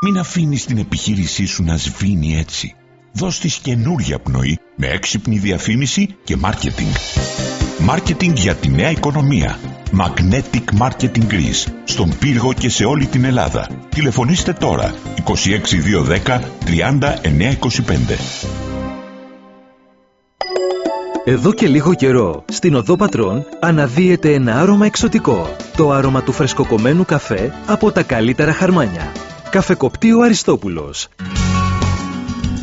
Μην αφήνεις την επιχείρησή σου να σβήνει έτσι. Δώσ' της καινούρια πνοή με έξυπνη διαφήμιση και μάρκετινγκ. Μάρκετινγκ για τη νέα οικονομία. Magnetic Marketing Greece. Στον Πύργο και σε όλη την Ελλάδα. Τηλεφωνήστε τώρα 26210 3925. Εδώ και λίγο καιρό, στην Οδό Πατρών αναδύεται ένα άρωμα εξωτικό. Το άρωμα του φρεσκοκομμένου καφέ από τα καλύτερα χαρμάνια. Καφεκοπτείο Αριστόπουλος.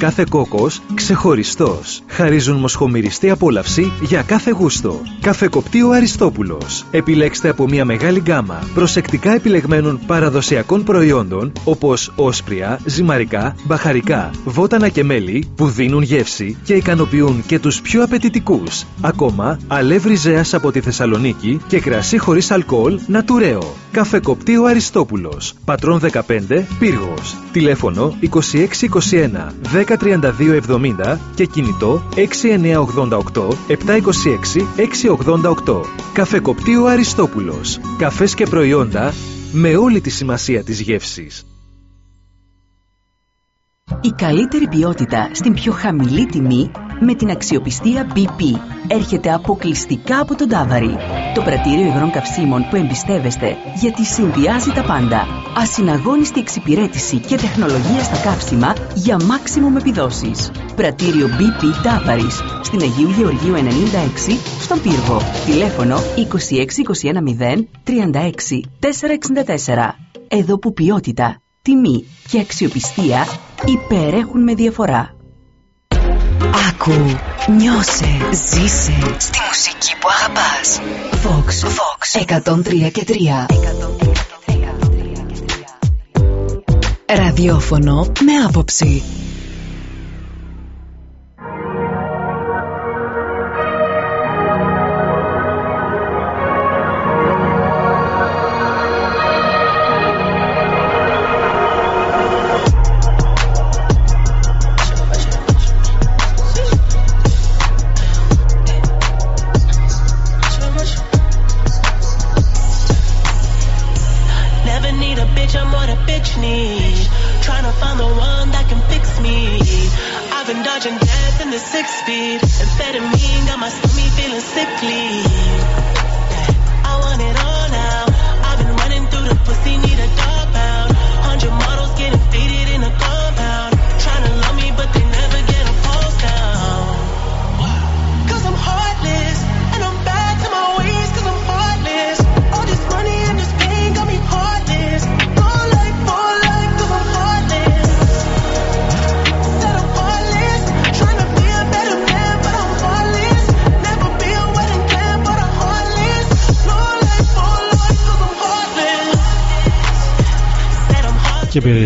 Κάθε κόκκος ξεχωριστός. Χαρίζουν μοσχομυριστή απόλαυση για κάθε γούστο. Καφεκοπτείο Αριστόπουλος. Επιλέξτε από μια μεγάλη γκάμα προσεκτικά επιλεγμένων παραδοσιακών προϊόντων όπως όσπρια, ζυμαρικά, μπαχαρικά, βότανα και μέλι που δίνουν γεύση και ικανοποιούν και τους πιο απαιτητικούς. Ακόμα, αλεύρι ζέας από τη Θεσσαλονίκη και κρασί χωρίς αλκοόλ νατουραίο. Καφεκοπτείο Αριστόπουλος. Πατρών 15, Πύργος. Τηλέφωνο 2621 103270 και κινητό 6988 726 688. Καφεκοπτείο Αριστόπουλος. Καφές και προϊόντα με όλη τη σημασία της γεύσης. Η καλύτερη ποιότητα στην πιο χαμηλή τιμή με την αξιοπιστία BP έρχεται αποκλειστικά από τον Τάβαρη. Το πρατήριο υγρών καυσίμων που εμπιστεύεστε γιατί συνδυάζει τα πάντα. Ασυναγώνιστη εξυπηρέτηση και τεχνολογία στα καύσιμα για maximum επιδόσεις. Πρατήριο BP Τάβαρης στην Αγίου Γεωργίου 96 στον Πύργο. Τηλέφωνο 26210 36 464. Εδώ που ποιότητα, τιμή και αξιοπιστία υπερέχουν με διαφορά. Άκου, νιώσε, ζήσε στη μουσική που αγαπάς. Vox, Vox, 103 και 3. Ραδιόφωνο με άποψη.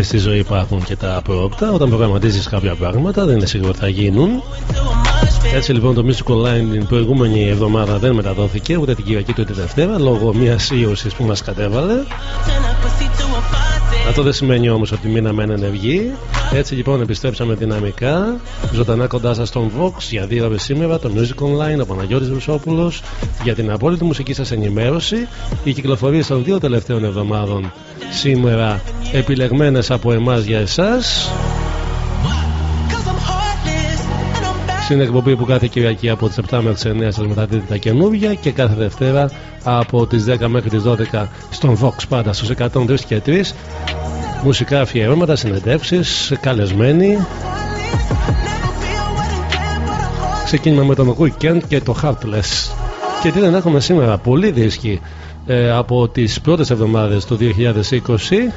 Στη ζωή υπάρχουν και τα πρόοπτα, όταν προγραμματίζεις κάποια πράγματα δεν είναι σίγουρο ότι θα γίνουν. Έτσι λοιπόν το Mystical Line την προηγούμενη εβδομάδα δεν μεταδόθηκε ούτε την Κυριακή ούτε τη Δευτέρα λόγω μιας ίωσης που μας κατέβαλε. Αυτό δεν σημαίνει όμως ότι μείναμε ενεργοί. Έτσι λοιπόν επιστρέψαμε δυναμικά, ζωντανά κοντά σας στον Vox για δύο ώρες σήμερα, το Music Online, ο Παναγιώτης Βουσόπουλος, για την απόλυτη μουσική σας ενημέρωση. Οι κυκλοφορίες των δύο τελευταίων εβδομάδων σήμερα επιλεγμένες από εμάς για εσάς. Στην εκπομπή που κάθε Κυριακή από τις 7 μέχρι τις 9 σας μεταδίδει τα καινούργια και κάθε Δευτέρα από τις 10 μέχρι τις 12 στον Vox πάντα στους 103 και 3 μουσικά αφιερώματα, συνεντεύξεις, καλεσμένοι. Ξεκίνημα με τον Weekend και το Heartless. Και τι δεν έχουμε σήμερα, πολύ δίσκοι ε, από τις πρώτες εβδομάδες του 2020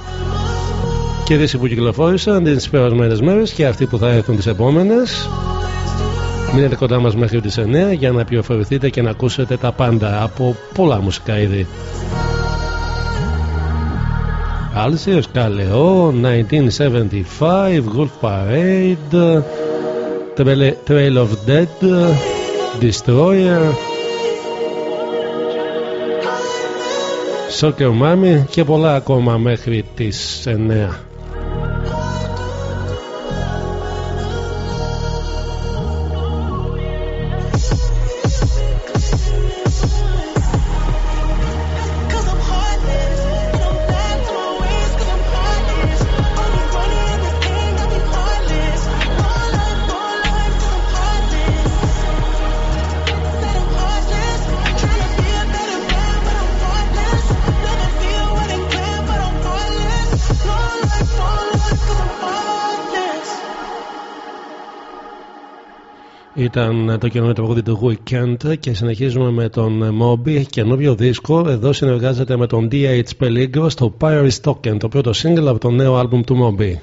και δίσκοι που κυκλοφόρησαν τις περασμένες μέρες και αυτοί που θα έρθουν τις επόμενες. Μείνετε κοντά μας μέχρι τις 9 για να πληροφορηθείτε και να ακούσετε τα πάντα από πολλά μουσικά είδη. Alcius Kaleo 1975 Wolf Parade Trail of Dead Destroyer Soccer Mommy και πολλά ακόμα μέχρι τις 9 Ήταν το καινούριο τραγούδι του Weekend και συνεχίζουμε με τον Moby. Έχει καινούριο δίσκο. Εδώ συνεργάζεται με τον DH Peligro στο Pyre Token, το πρώτο single από το νέο άλμπουμ του Moby.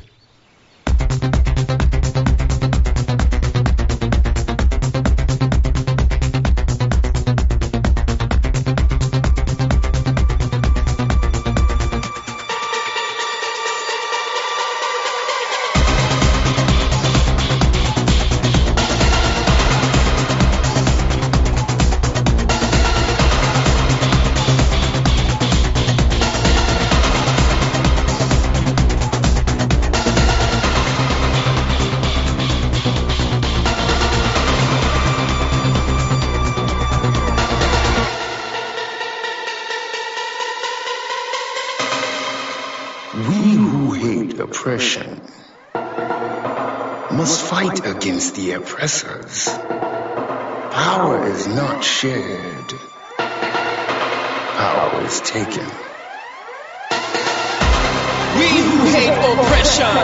Taken. We who hate oppression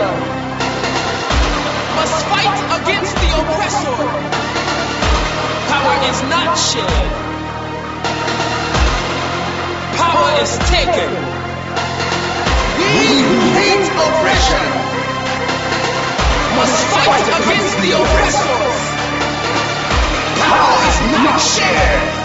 must fight against the oppressor. Power is not shared. Power is taken. We who hate oppression must fight against the oppressors. Power is not shared.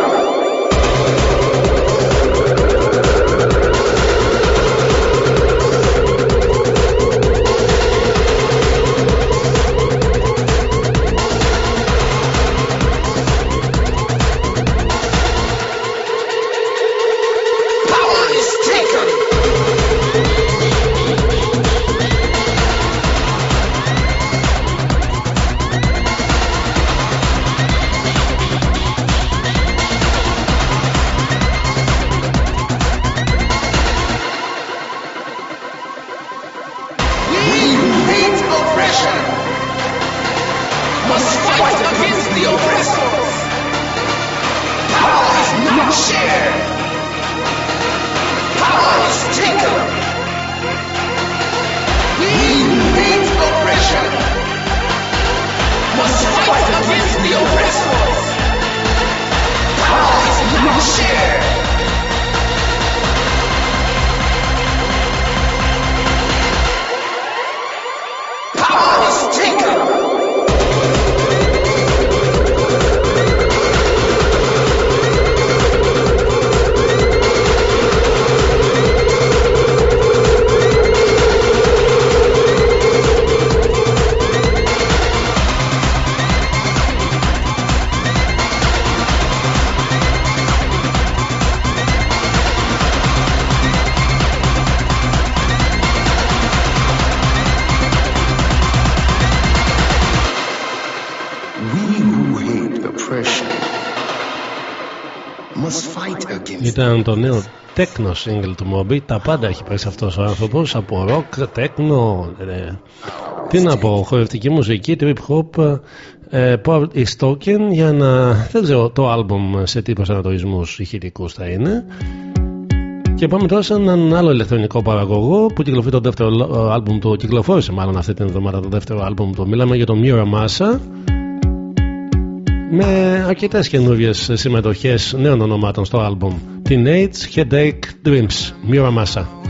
Ήταν το νέο τέκνο single του Moby. Τα πάντα έχει παίξει αυτός ο άνθρωπος. Από rock, τέκνο. Ε, τι να πω, χορευτική μουσική, trip hop, ε, power is token για να. Δεν ξέρω το album σε τι προσανατολισμούς ηχητικούς θα είναι. Και πάμε τώρα σε έναν άλλο ηλεκτρονικό παραγωγό που κυκλοφορεί το δεύτερο album του. Κυκλοφόρησε μάλλον αυτή την εβδομάδα το δεύτερο album του. Μιλάμε για το Mira Massa με αρκετές καινούριες συμμετοχές νέων ονομάτων στο άλμπουμ Teenage Headache Dreams Mira Massa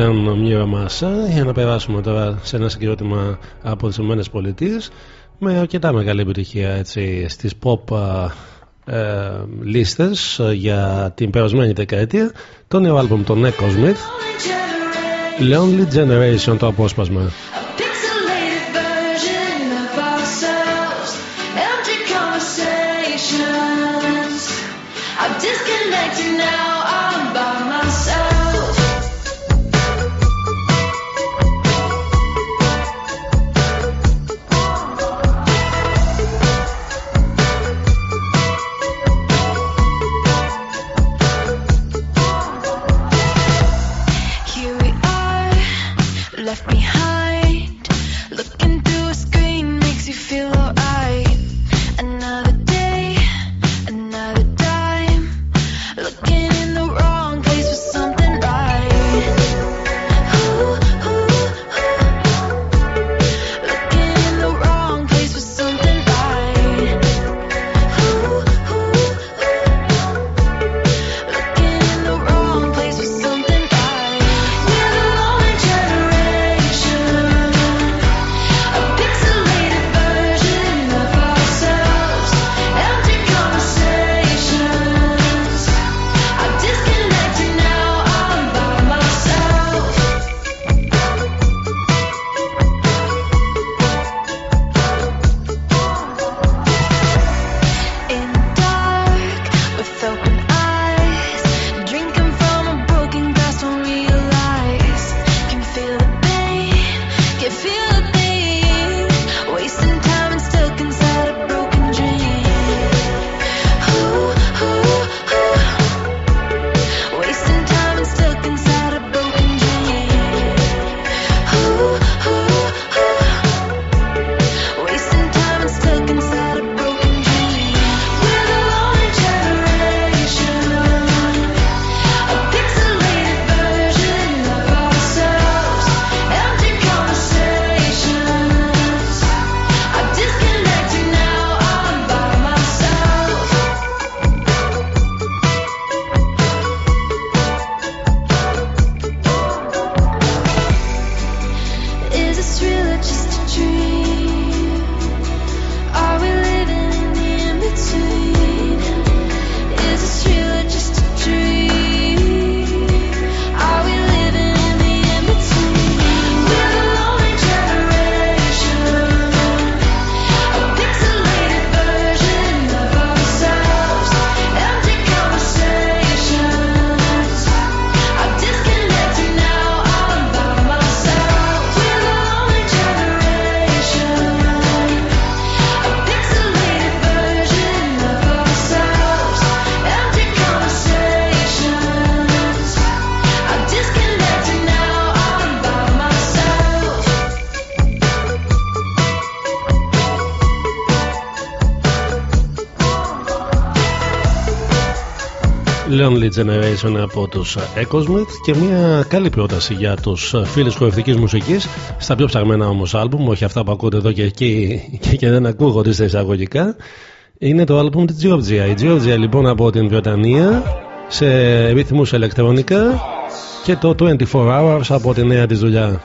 Ήταν μια μάσα για να περάσουμε τώρα σε ένα συγκρότημα από τις ΗΠΑ με αρκετά μεγάλη επιτυχία έτσι, στις pop ε, λίστες για την περασμένη δεκαετία. Το νέο άλμπουμ των Echo Smith Lonely Generation το απόσπασμα Lonely Generation από τους Ecosmith και μια καλή πρόταση για τους φίλους χορευτικής μουσικής στα πιο ψαγμένα όμως άλμπουμ, όχι αυτά που ακούτε εδώ και εκεί και, και δεν ακούγονται στα εισαγωγικά είναι το άλμπουμ της Georgia. Η Georgia λοιπόν από την Βρετανία σε ρυθμούς ηλεκτρονικά και το 24 Hours από τη νέα της δουλειά.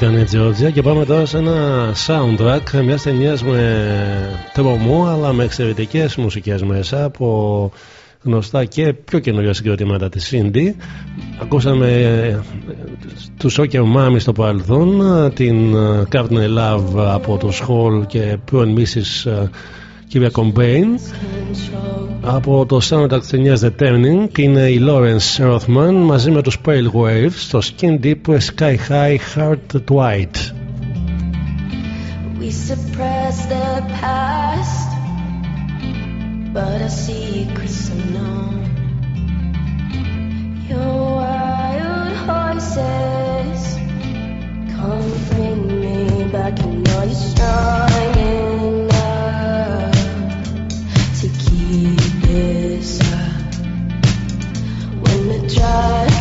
Ήταν η Georgia και πάμε τώρα σε ένα soundtrack μιας ταινίας με τρομού αλλά με εξαιρετικές μουσικές μέσα από γνωστά και πιο καινούργια συγκροτήματα της Cindy. Ακούσαμε ε, τους Soccer Mommy στο παρελθόν, την ε, Courtney Love από το Hall και πρώην Mrs. ε, κυρία Combane. Από το soundtrack της ταινίας The Turning είναι η Lawrence Rothman μαζί με τους Pale Waves στο Skin Deep Sky High Heart White. We suppress the past, but our secrets are known. Your wild horses come bring me back. You know you're strong enough when the dry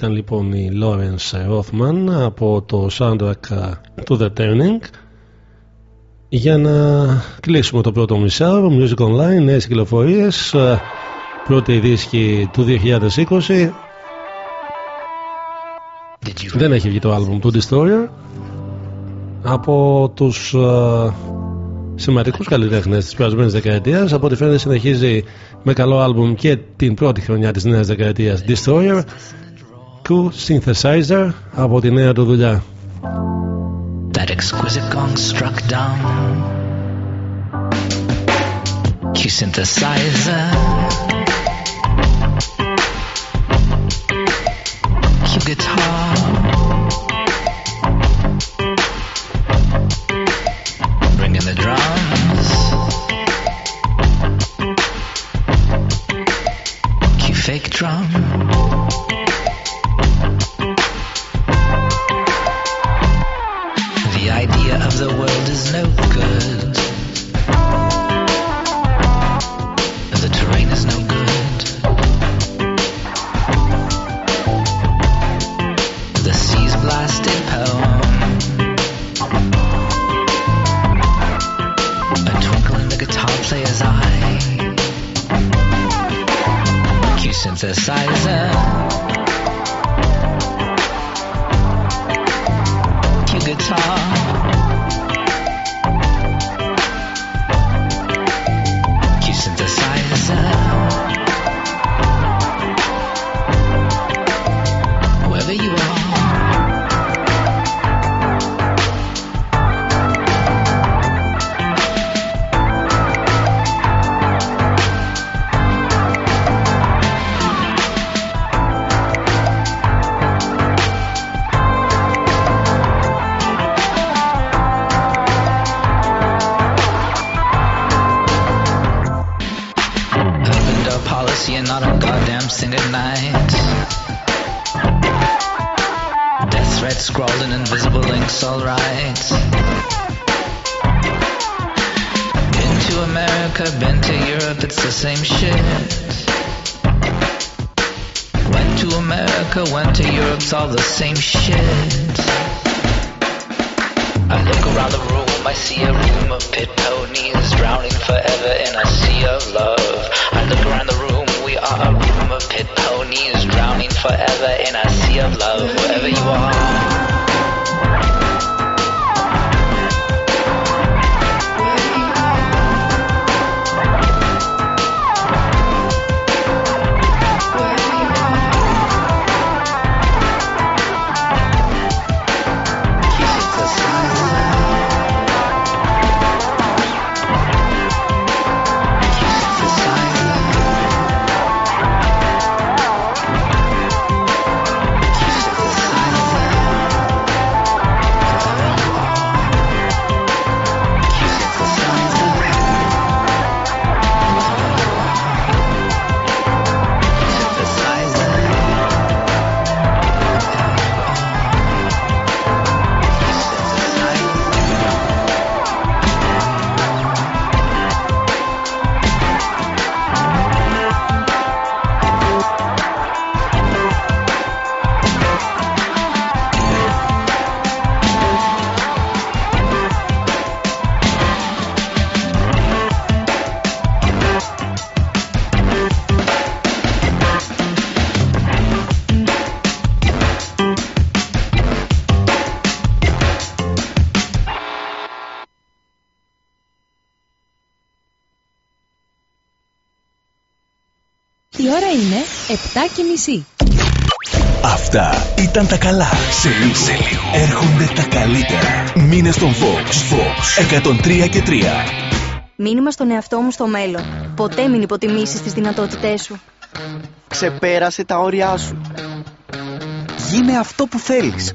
ήταν λοιπόν η Lawrence Rothman από το soundtrack to The Turning. Για να κλείσουμε το πρώτο μισάωρο, Music Online, νέες κυκλοφορίες, ε, πρώτη δίσκη του 2020. Δεν έχει βγει το άλμπουμ του Destroyer. Από τους uh, σημαντικούς καλλιτέχνες της περασμένης δεκαετίας, από ό,τι φαίνεται συνεχίζει με καλό άλμπουμ και την πρώτη χρονιά της νέας δεκαετίας Destroyer. Cool Synthesizer από τη νέα του δουλειά. That exquisite gong struck down. Q synthesizer. Q guitar. Και μισή. Αυτά ήταν τα καλά. Σε λίγο, σε λίγο. έρχονται τα καλύτερα. Μήνε στον Fox. Fox 103 και 3. Μήνυμα στον εαυτό μου στο μέλλον. Ποτέ μην υποτιμήσεις τις δυνατότητές σου. Ξεπέρασε τα όρια σου. Γίνε αυτό που θέλεις.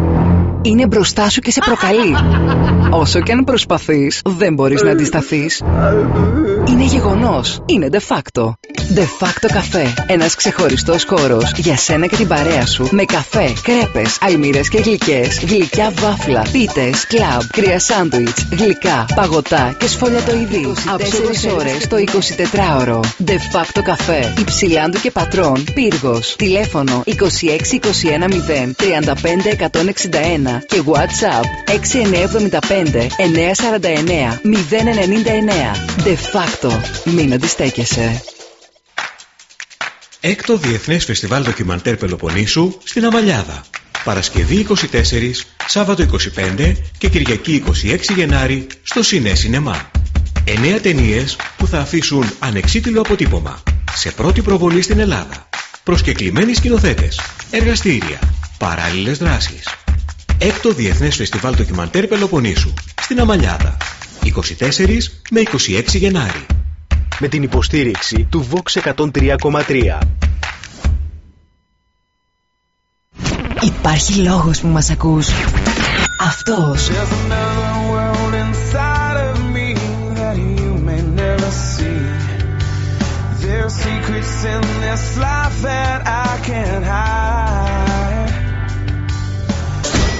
Είναι μπροστά σου και σε προκαλεί. Όσο και αν προσπαθείς, δεν μπορείς να αντισταθείς. Είναι γεγονός. Είναι de facto. De facto καφέ. Ένας ξεχωριστός χώρος για σένα και την παρέα σου με καφέ, κρέπες, αλμύρες και γλυκές, γλυκιά βάφλα, πίτες, κλαμπ, κρύα σάντουιτς, γλυκά, παγωτά και σφολιατοειδή. Από 4 ώρες το 24ωρο. De facto καφέ. Υψηλάντου και πατρών. Πύργος. Τηλέφωνο 26 21 0 35 161 και WhatsApp 6975 949 099. De facto. Μην αντιστέκεσαι. Έκτο Διεθνές Φεστιβάλ Ντοκιμαντέρ Πελοποννήσου στην Αμαλιάδα. Παρασκευή 24, Σάββατο 25 και Κυριακή 26 Γενάρη στο Σινέ Σινεμά. Εννέα ταινίες που θα αφήσουν ανεξίτηλο αποτύπωμα. Σε πρώτη προβολή στην Ελλάδα. Προσκεκλημένοι σκηνοθέτες. Εργαστήρια. Παράλληλες δράσεις. Έκτο Διεθνές Φεστιβάλ Ντοκιμαντέρ Πελοποννήσου στην Αμαλιάδα. 24 με 26 Γενάρη με την υποστήριξη του Vox 103,3. Υπάρχει λόγος που μας ακούς. Αυτός.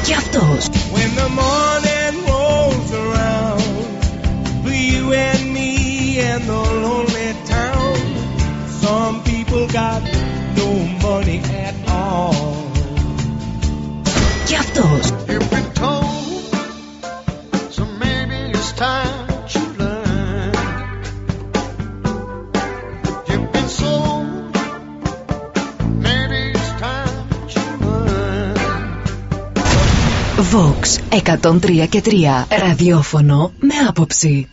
Και αυτός. Και αυτός. Τρία και τρία ραδιόφωνο με άποψη.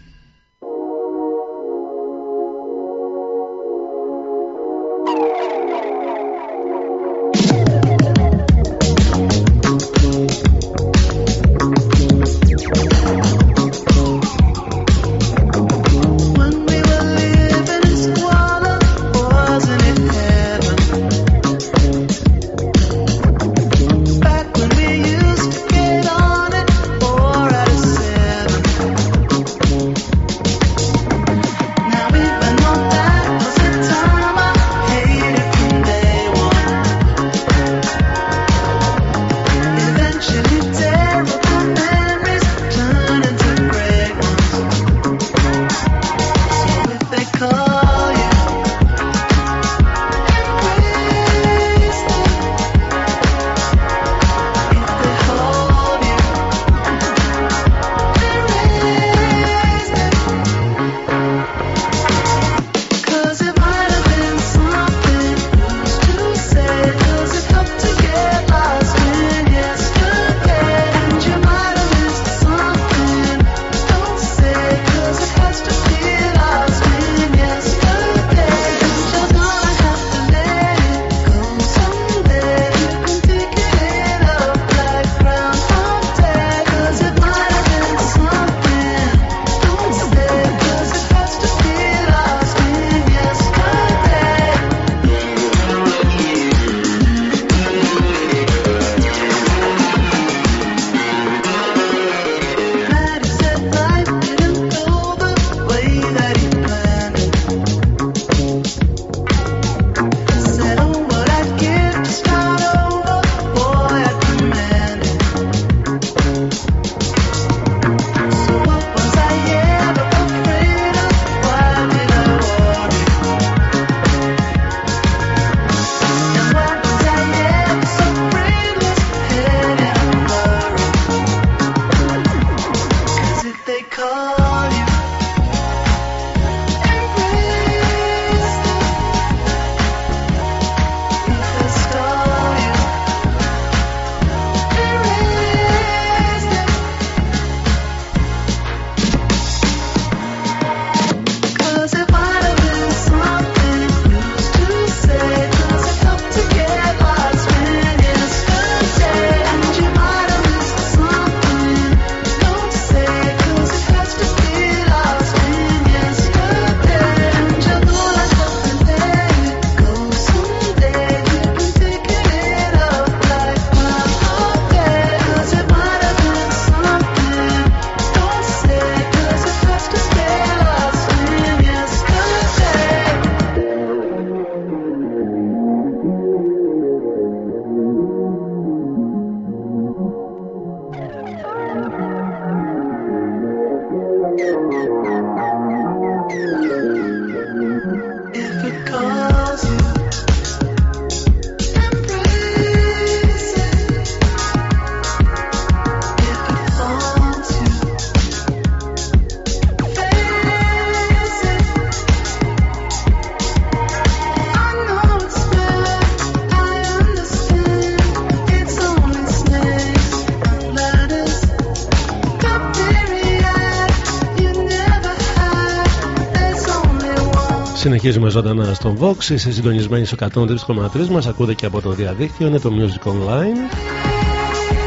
Συνεχίζουμε ζωντανά στον Vox. Είστε συντονισμένοι στο 103,3 μας. Ακούτε και από το διαδίκτυο. Είναι το Music Online.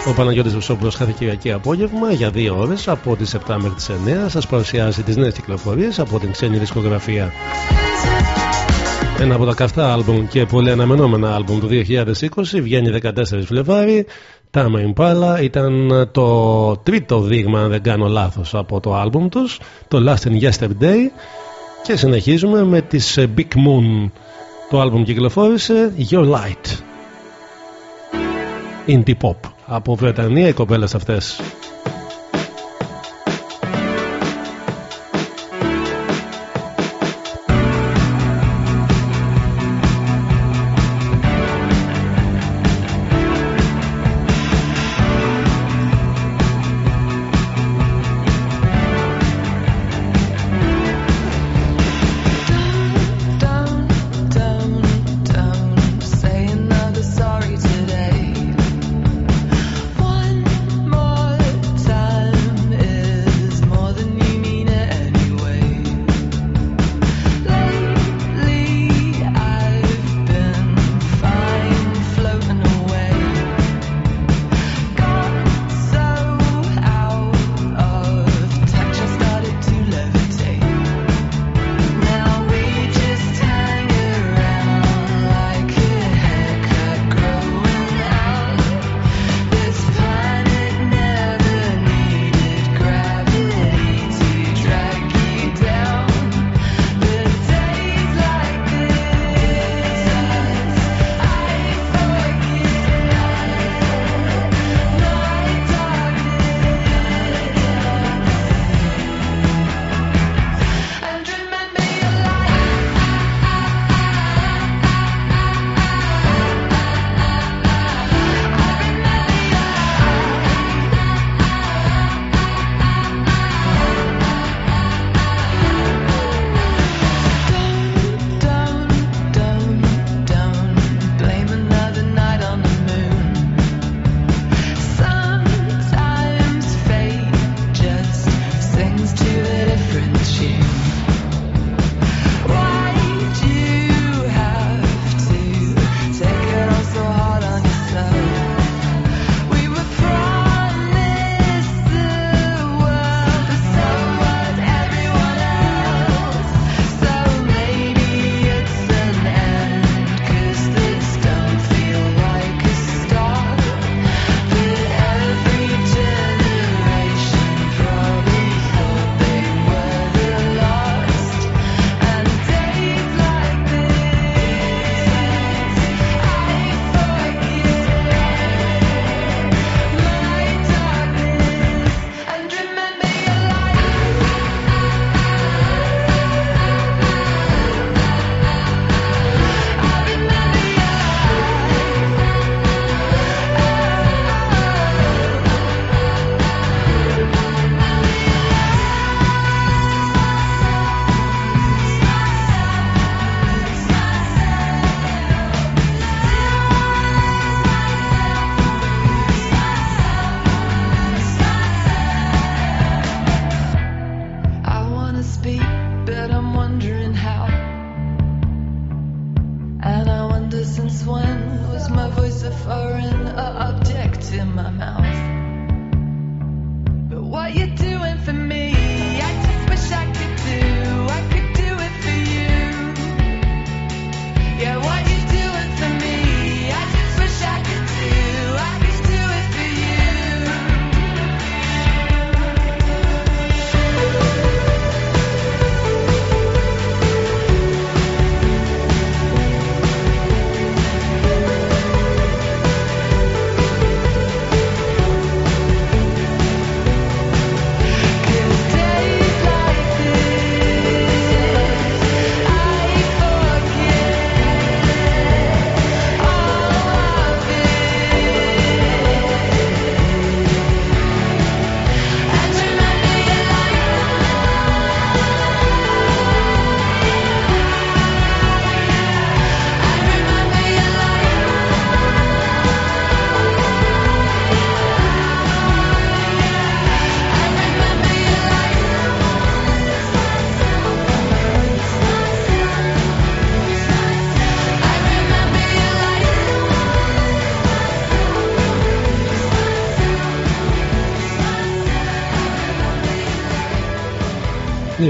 Ο Παναγιώτης Βουσόπουλος κάθε Κυριακή απόγευμα για δύο ώρες από τις 7 μέχρι τις 9 σας παρουσιάζει τις νέες κυκλοφορίες από την ξένη δισκογραφία. Ένα από τα καυτά άλμπουμ και πολύ αναμενόμενα άλμπουμ του 2020 βγαίνει 14 Φλεβάρι. Τάμα Impala ήταν το τρίτο δείγμα αν δεν κάνω λάθος από το άλμπουμ τους το Last in Yesterday και συνεχίζουμε με τις ε, Big Moon. Το άλμπουμ κυκλοφόρησε Your Light. Indie Pop. Από Βρετανία οι κοπέλες αυτές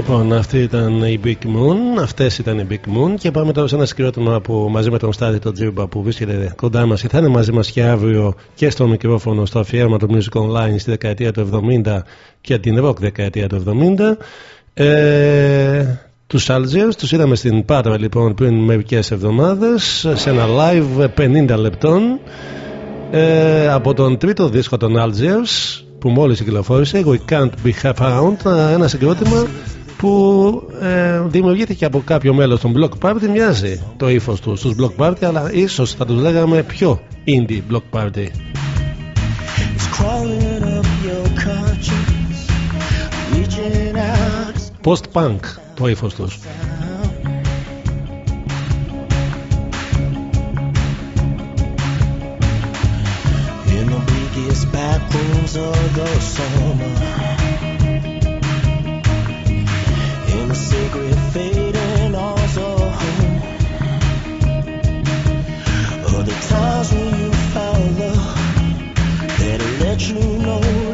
Λοιπόν, αυτή ήταν η Big Moon, αυτές ήταν οι Big Moon και πάμε τώρα σε ένα συγκρότημα που μαζί με τον Στάδη τον Τζίμπα που βρίσκεται κοντά μας και θα είναι μαζί μας και αύριο και στο μικρόφωνο στο αφιέρωμα του Music Online στη δεκαετία του 70 και την rock δεκαετία του 70 ε, τους Algiers, τους είδαμε στην Πάτρα λοιπόν πριν μερικές εβδομάδες σε ένα live 50 λεπτών ε, από τον τρίτο δίσκο των Algiers που μόλις κυκλοφόρησε We Can't Be Found ένα συγκρότημα που ε, από κάποιο μέλος των Block Party μοιάζει το ύφος τους στους Block Party αλλά ίσως θα τους λέγαμε πιο indie Block Party. Post-punk το ύφος τους. The sacred fading. Are the times when you found love let you know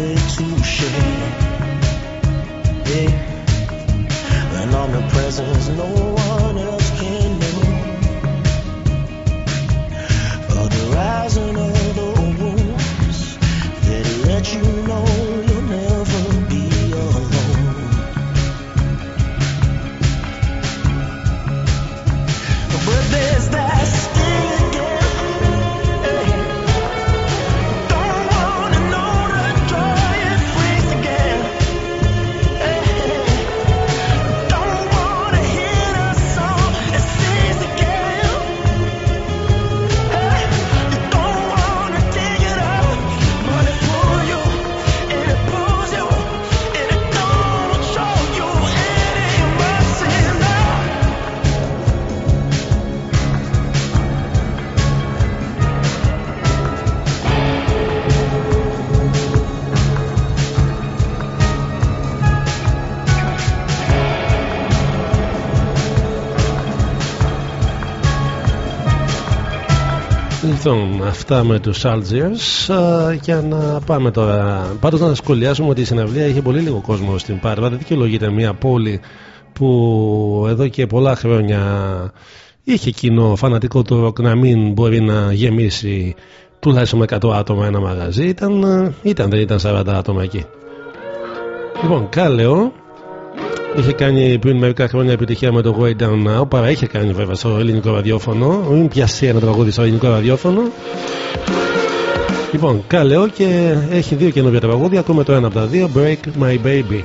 peut. Yeah. And omnipresence, Λοιπόν, αυτά με τους Algiers α, για να πάμε τώρα. Πάντως να σχολιάσουμε ότι η συναυλία είχε πολύ λίγο κόσμο στην Πάρβα. Δεν δικαιολογείται μια πόλη που εδώ και πολλά χρόνια είχε κοινό φανατικό του ροκ να μην μπορεί να γεμίσει τουλάχιστον με 100 άτομα ένα μαγαζί. Ήταν, α, ήταν δεν ήταν 40 άτομα εκεί. Λοιπόν, Κάλεο Είχε κάνει πριν μερικά χρόνια επιτυχία με το Way Down Now. Παρά είχε κάνει βέβαια στο ελληνικό ραδιόφωνο. Μην πιάσει ένα τραγούδι στο ελληνικό ραδιόφωνο. Λοιπόν, καλέω και έχει δύο καινούργια τραγούδια. Ακούμε το ένα από τα δύο. Break My Baby.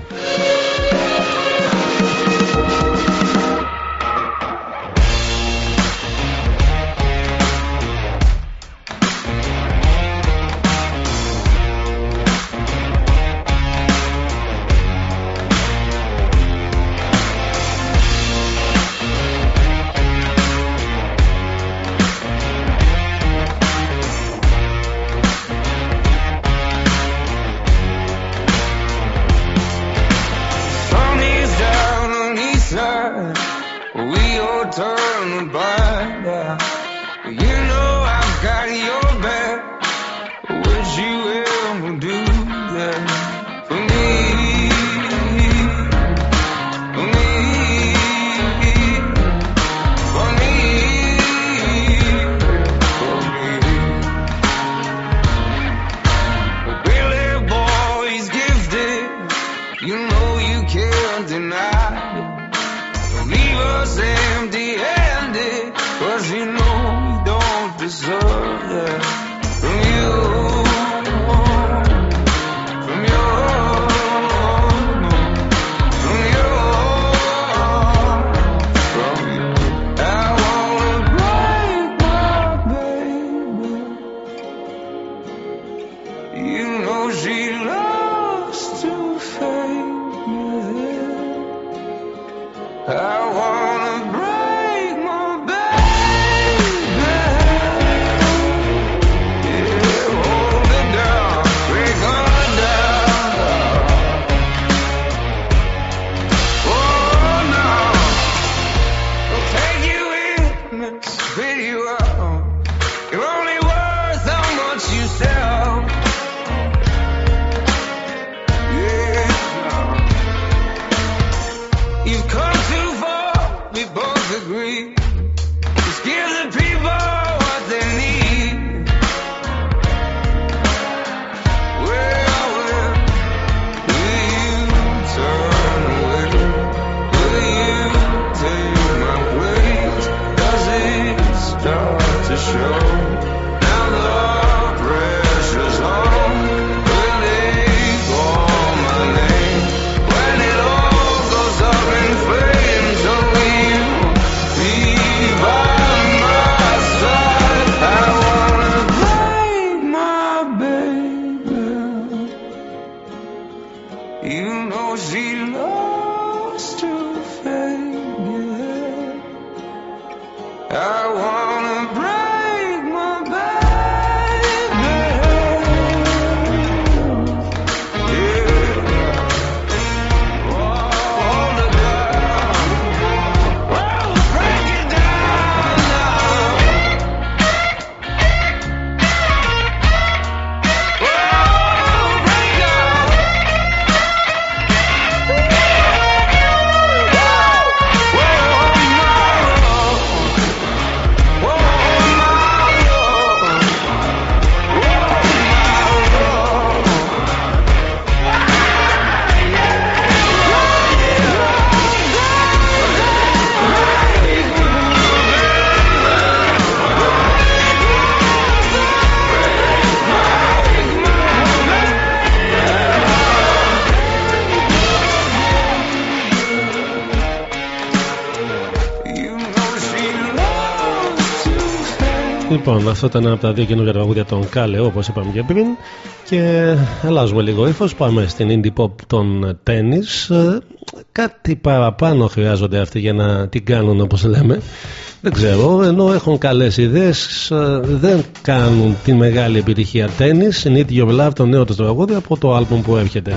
Λοιπόν, αυτό ήταν από τα δύο καινούργια τραγούδια των Κάλε, όπως είπαμε και πριν. Και αλλάζουμε λίγο ύφος. Πάμε στην indie pop των τέννη. Ε, κάτι παραπάνω χρειάζονται αυτοί για να την κάνουν, όπως λέμε. Δεν ξέρω, ενώ έχουν καλές ιδέες, ε, δεν κάνουν τη μεγάλη επιτυχία τέννη. Need Your Love, το νέο τους τραγούδι από το album που έρχεται.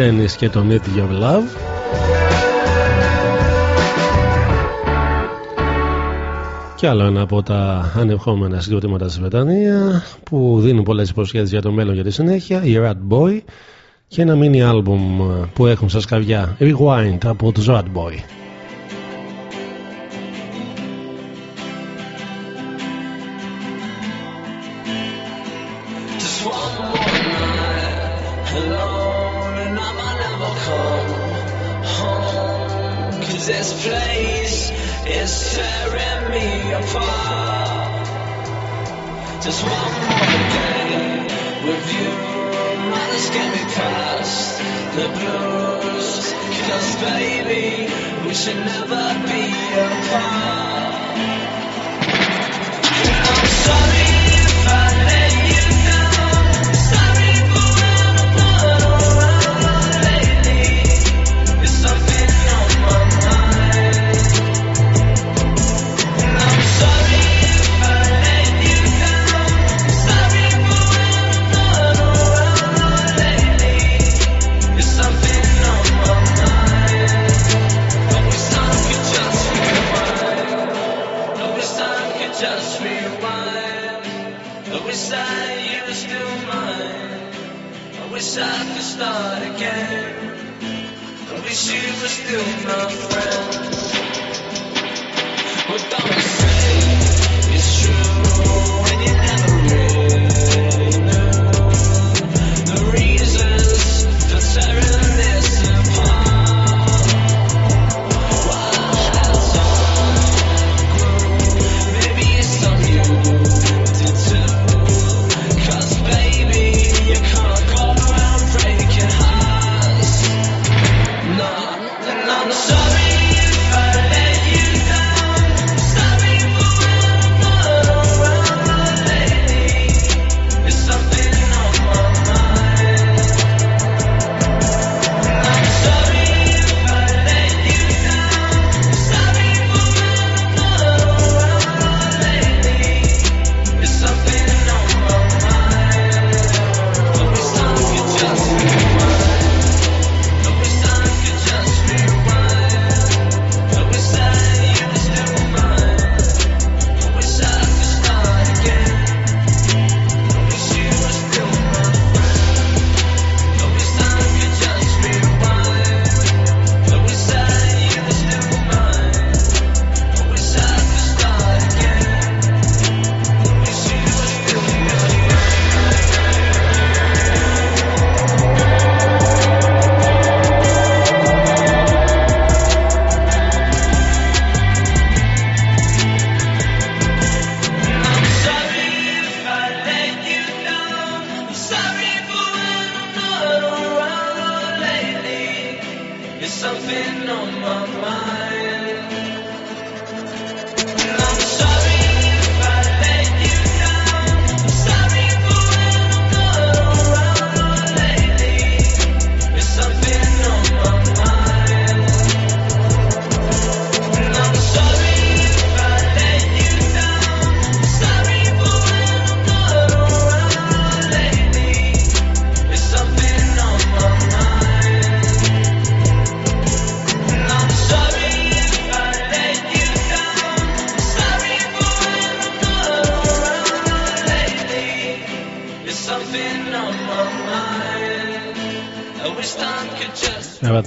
Tennis και το Need Your Love. Και άλλο ένα από τα ανερχόμενα συγκροτήματα της Βρετανία που δίνουν πολλές υποσχέσεις για το μέλλον για τη συνέχεια, η Rat Boy και ένα mini album που έχουν στα σκαβιά, Rewind από τους Rat Boy.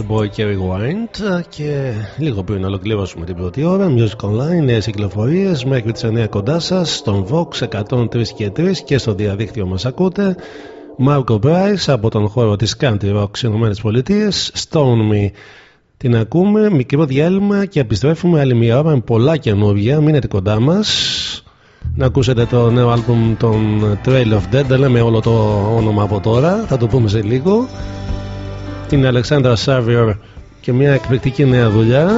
Boy και Rewind ε, και λίγο πριν ολοκληρώσουμε την πρώτη ώρα Music Online, νέες κυκλοφορίες μέχρι τις 9 κοντά σας στον Vox 103 και 3 και στο διαδίκτυο μας ακούτε. Marco Price από τον χώρο της Country Rock στις ΗΠΑ Stone Me. Την ακούμε, μικρό διάλειμμα και επιστρέφουμε άλλη μια ώρα με πολλά καινούργια μείνετε κοντά μας. Να ακούσετε το νέο άλμπουμ των Trail of Dead λέμε όλο το όνομα από τώρα θα το πούμε σε λίγο την Αλεξάνδρα Σάβιορ και μια εκπληκτική νέα δουλειά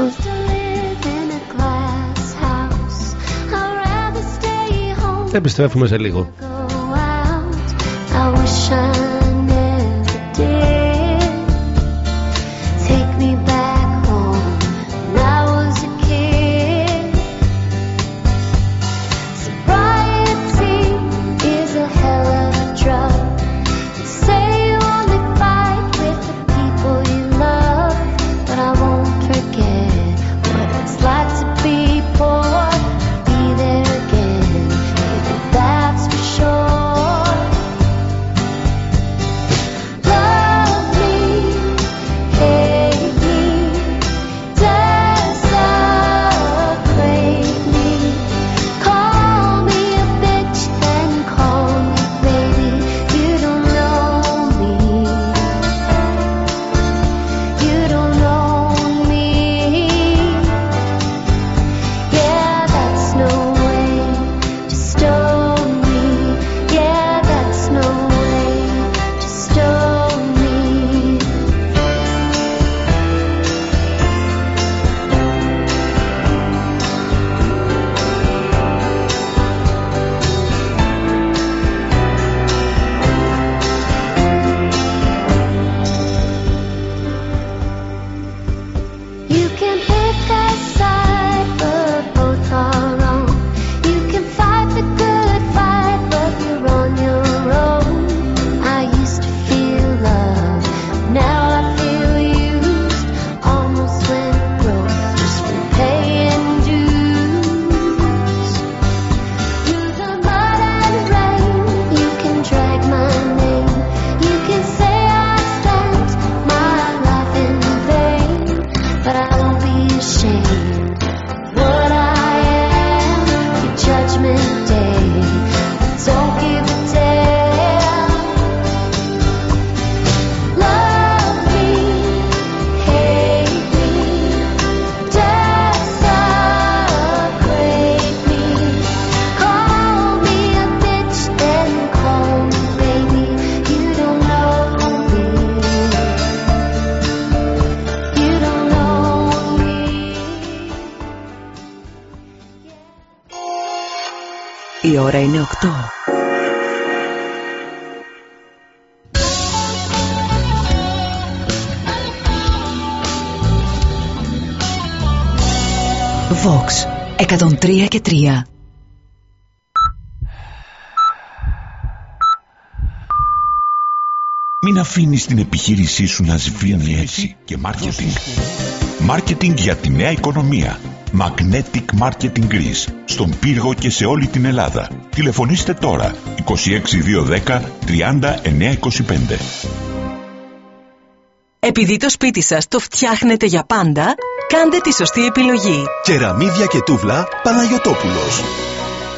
Επιστρέφουμε σε λίγο. Μην αφήνεις την επιχείρησή σου να σβήνει έτσι και μάρκετινγκ. Μάρκετινγκ για τη νέα οικονομία. Magnetic Marketing Greece. Στον Πύργο και σε όλη την Ελλάδα. Τηλεφωνήστε τώρα 26210 3925. Επειδή το σπίτι σας το φτιάχνετε για πάντα, κάντε τη σωστή επιλογή. Κεραμίδια και τούβλα Παναγιωτόπουλος.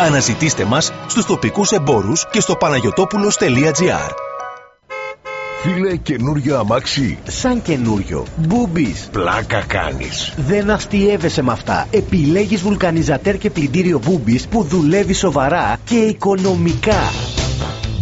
Αναζητήστε μας στους τοπικούς εμπόρους και στο παναγιωτόπουλος.gr Φίλε, καινούριο αμάξι. Σαν καινούριο. Μπούμπης. Πλάκα κάνεις. Δεν αστείευεσαι με αυτά. Επιλέγεις βουλκανιζατέρ και πλυντήριο Μπούμπης που δουλεύει σοβαρά και οικονομικά.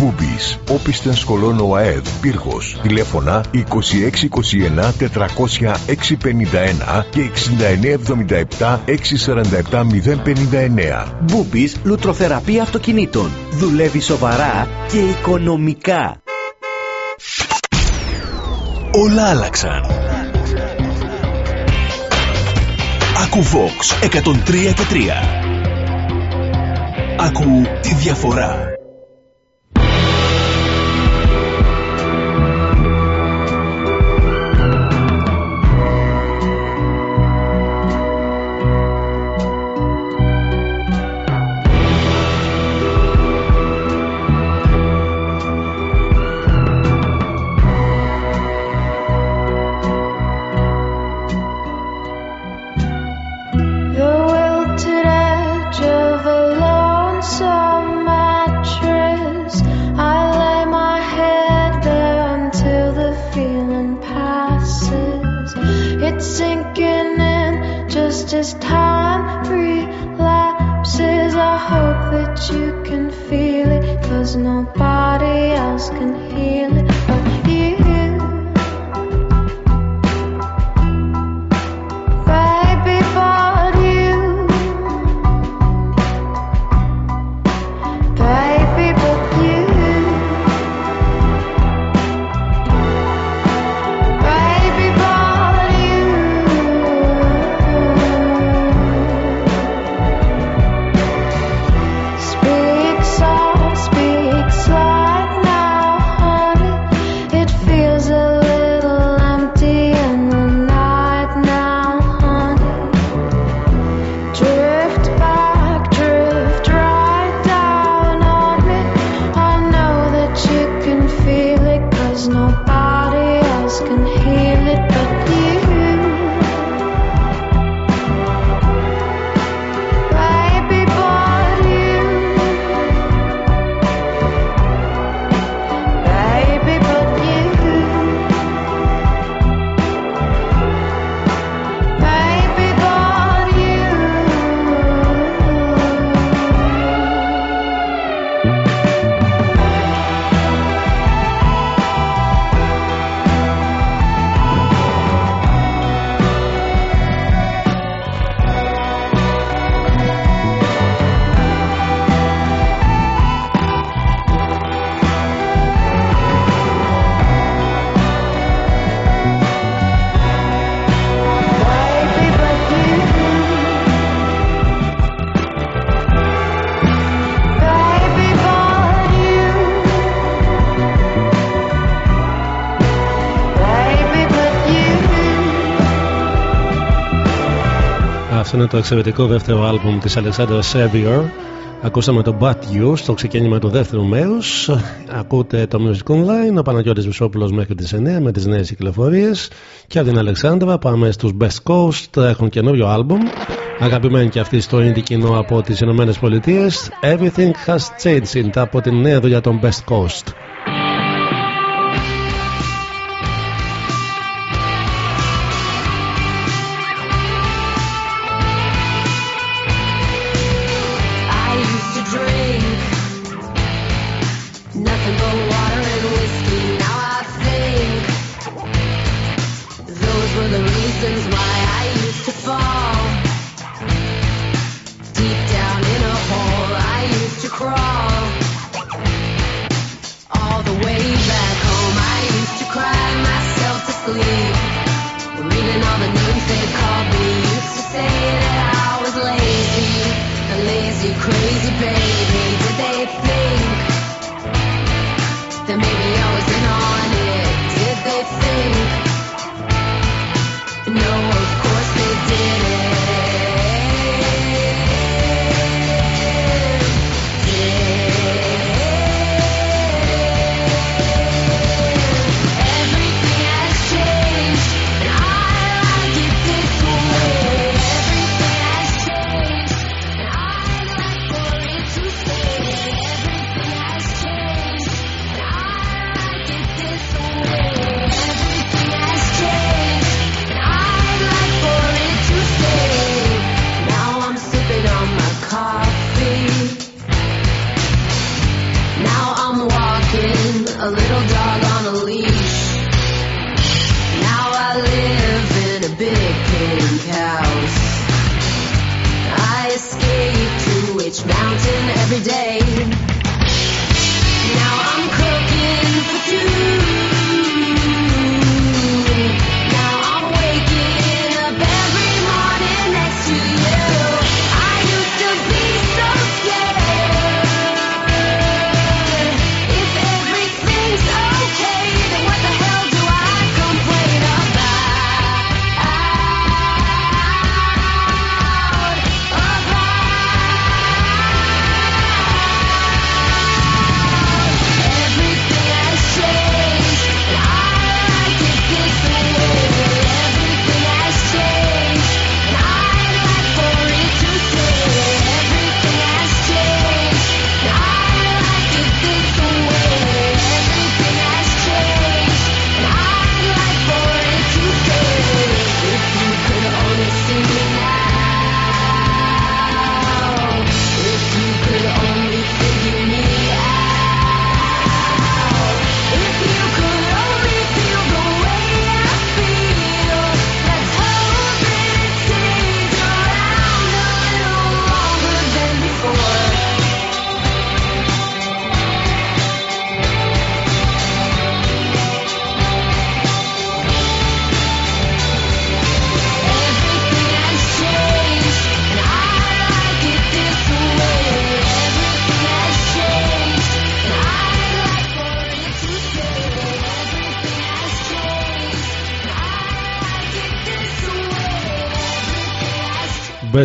Μπούμπης, όπισθεν σκολών ΟΑΕΔ, Πύργος, τηλέφωνα 2621 400 651 και 6977 647 059. Μπούμπης λουτροθεραπεία αυτοκινήτων. Δουλεύει σοβαρά και οικονομικά. Όλα άλλαξαν. Ακού Vox 103 και 3. Ακού τη διαφορά. Αυτό είναι το εξαιρετικό δεύτερο άλμπουμ της Alexander Sevior. Ακούσαμε το But You στο ξεκίνημα του δεύτερου μέρους. Ακούτε το Music Online, ο Παναγιώτης Βυσόπουλος μέχρι τις 9 με τις νέες κυκλοφορίες. Και από την Αλεξάνδρα πάμε στους Best Coast, έχουν καινούριο άλμπουμ. Αγαπημένη και αυτή στο indie κοινό από τις Ηνωμένες Πολιτείες. Everything has changed από την νέα δουλειά των Best Coast.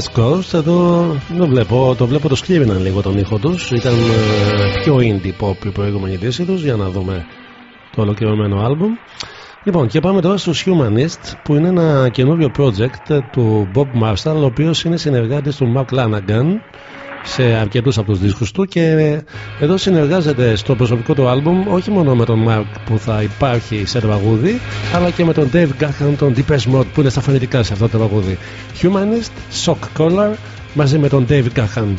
Way. Best Coast, εδώ δεν βλέπω, το βλέπω το σκλήριναν λίγο τον ήχο τους Ήταν ε, πιο indie pop η προηγούμενη δύση τους Για να δούμε το ολοκληρωμένο άλμπουμ Λοιπόν και πάμε τώρα στους Humanist Που είναι ένα καινούριο project του Bob Marshall Ο οποίος είναι συνεργάτης του Mark Lanagan σε αρκετούς από τους δίσκους του και εδώ συνεργάζεται στο προσωπικό του άλμπουμ όχι μόνο με τον Mark που θα υπάρχει σε τραγούδι αλλά και με τον Dave Gahan, τον Deepest Mode που είναι στα φωνητικά σε αυτό το τραγούδι Humanist, Shock Collar μαζί με τον Dave Gahan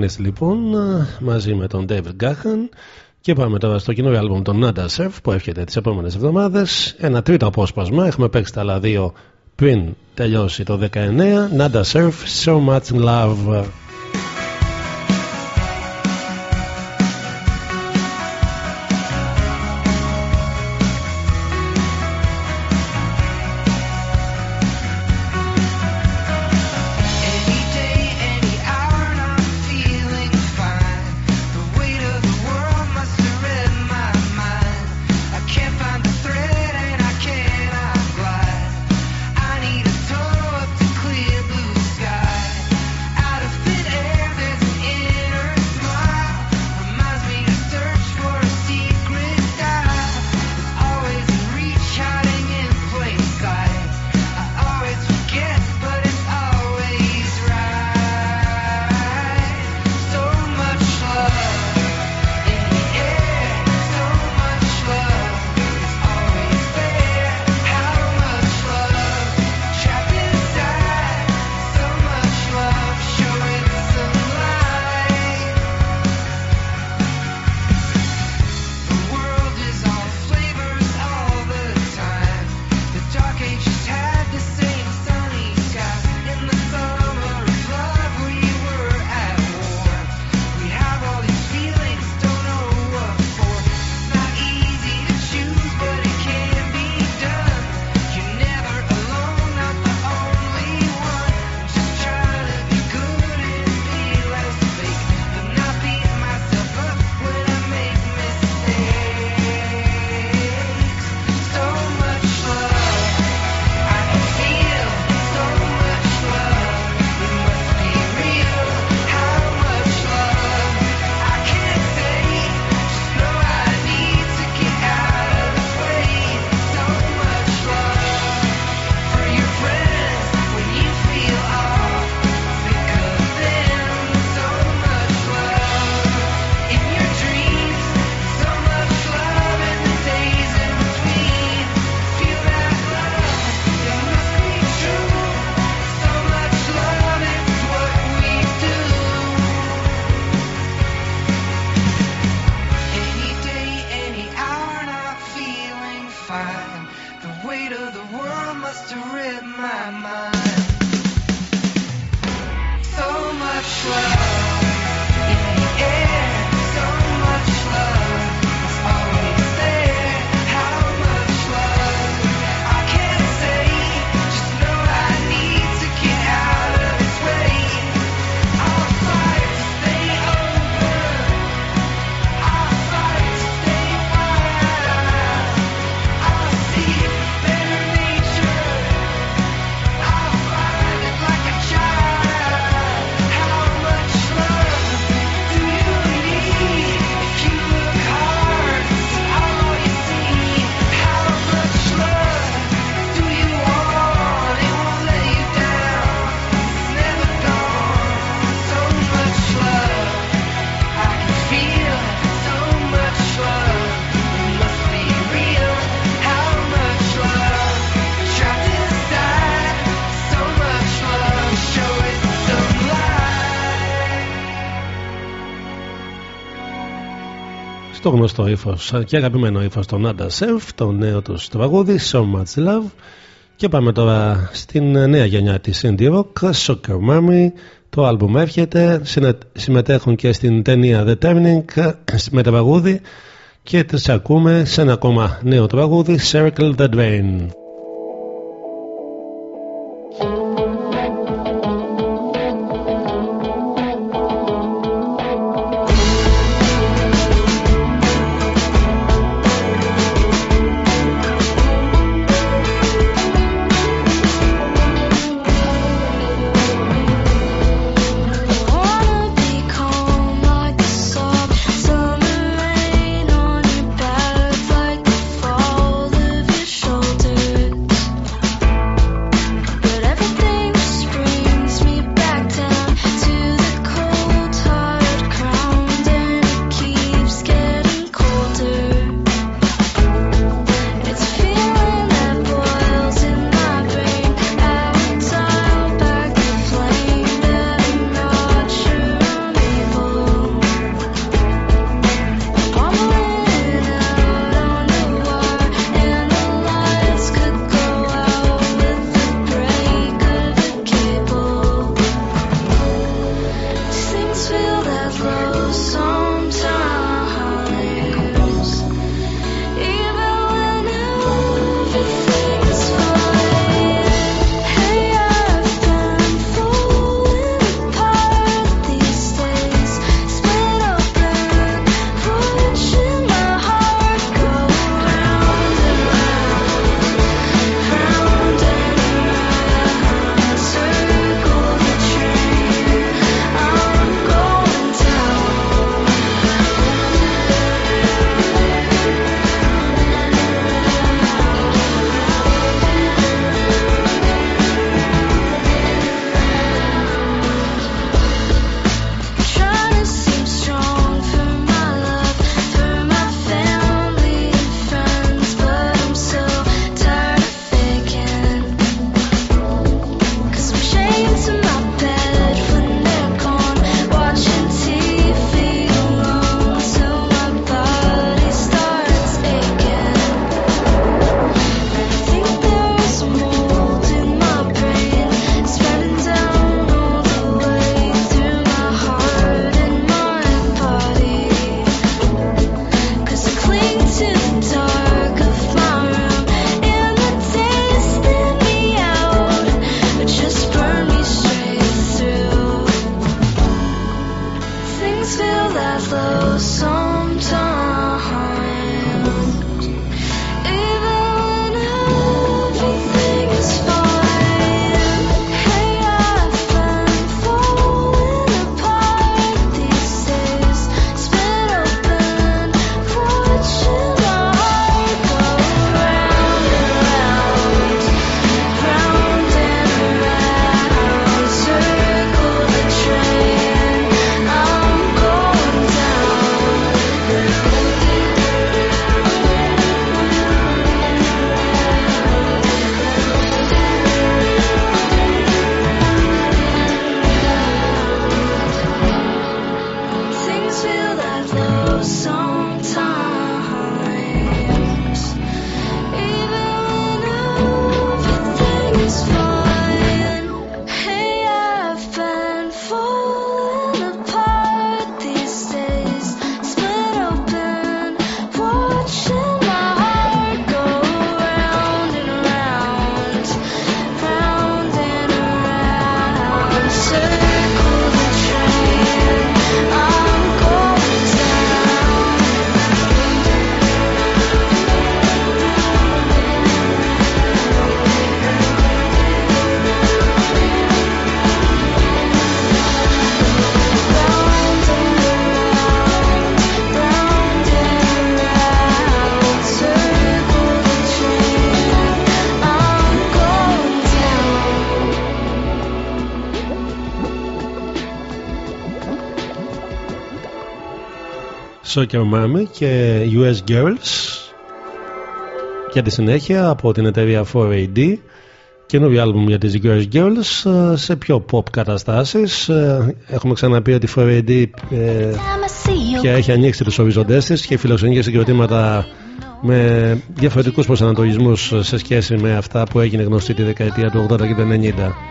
Humanist λοιπόν μαζί με τον David Gahan. Και πάμε τώρα στο καινούριο άλμπουμ των Nada Surf που έρχεται τις επόμενες εβδομάδες. Ένα τρίτο απόσπασμα. Έχουμε παίξει τα άλλα δύο πριν τελειώσει το 19 Nada Surf So Much Love στο γνωστό ύφος και αγαπημένο ύφος των Nada Surf, το νέο τους τραγούδι So Much Love. Και πάμε τώρα στην νέα γενιά της Indie Rock, Soccer Mommy. Το άλμπουμ έρχεται, συμμετέχουν και στην ταινία The Turning με τραγούδι και τις ακούμε σε ένα ακόμα νέο τραγούδι Circle the Drain. Soccer Mommy και US Girls. Και τη συνέχεια από την εταιρεία 4AD καινούριο άλμπουμ για τις US Girls ε, σε πιο pop καταστάσεις. Ε, έχουμε ξαναπεί ότι 4AD ε, έχει ανοίξει τους οριζοντές της και φιλοξενεί και συγκροτήματα με διαφορετικούς προσανατολισμούς σε σχέση με αυτά που έγινε γνωστή τη δεκαετία του 80 και του 90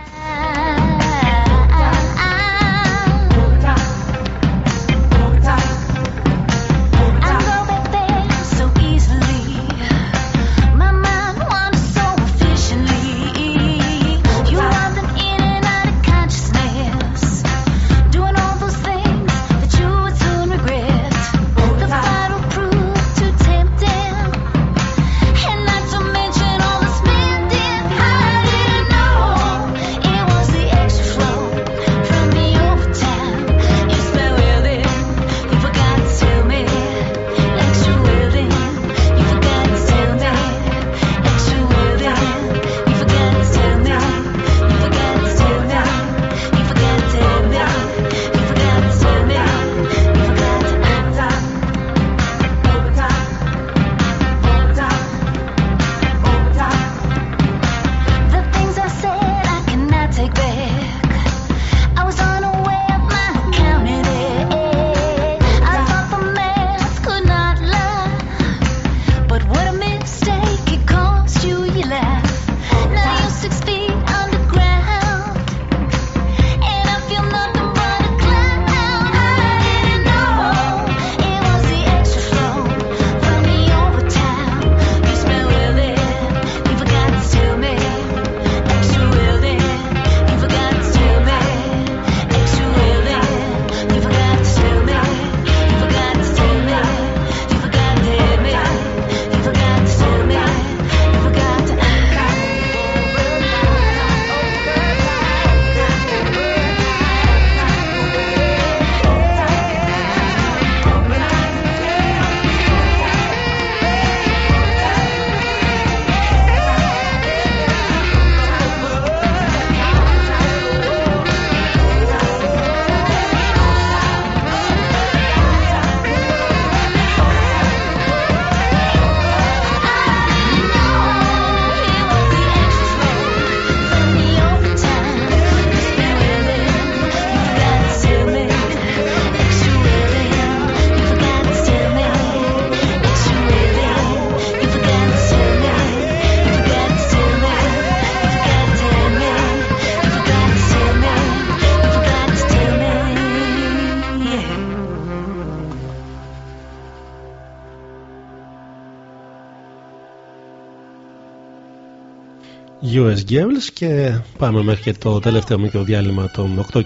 US Girls και πάμε μέχρι και το τελευταίο μικρό διάλειμμα των 8.30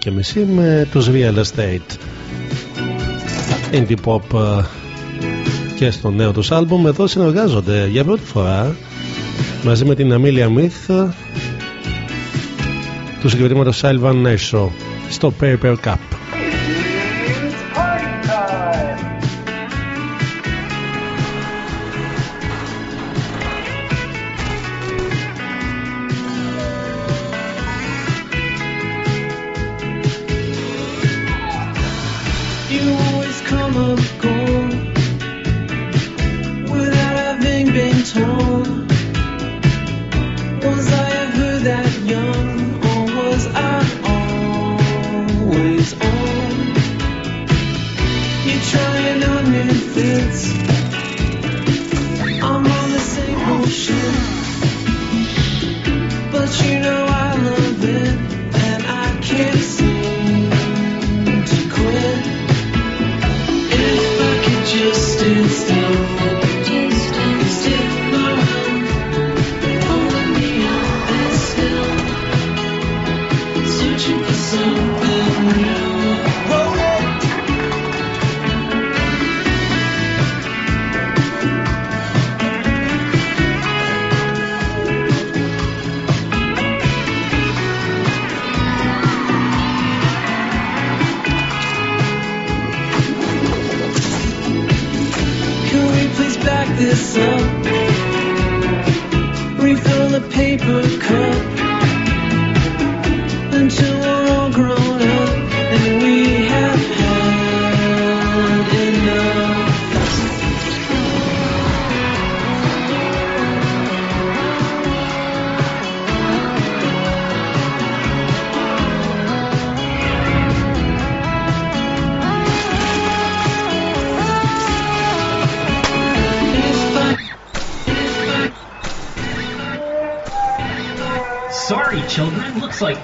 με τους Real Estate. Indie Pop ε, και στο νέο τους άλμπουμ. Εδώ συνεργάζονται για πρώτη φορά μαζί με την Amelia Μίθ ε, του συγκριτήματος Salvan Nation στο Paper Cup.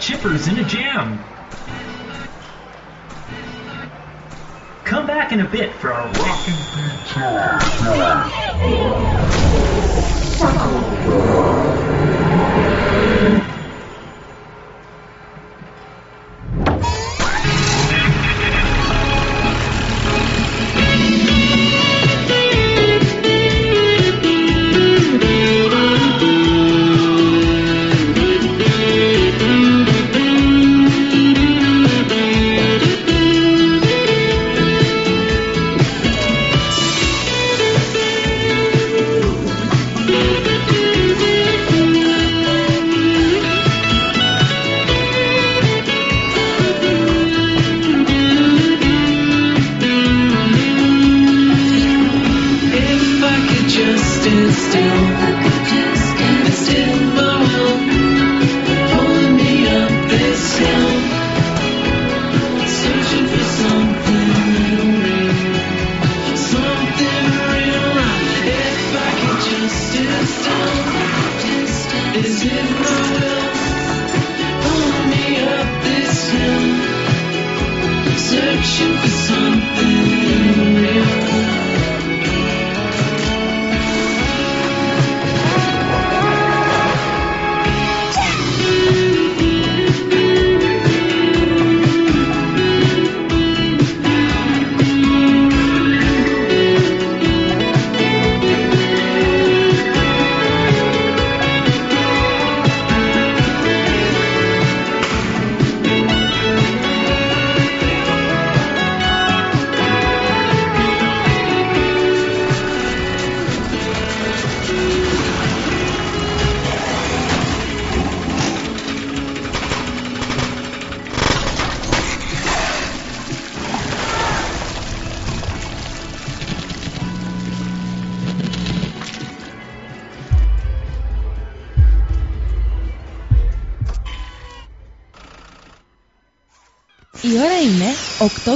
Chipper's in a jam. Come back in a bit for our rockin' If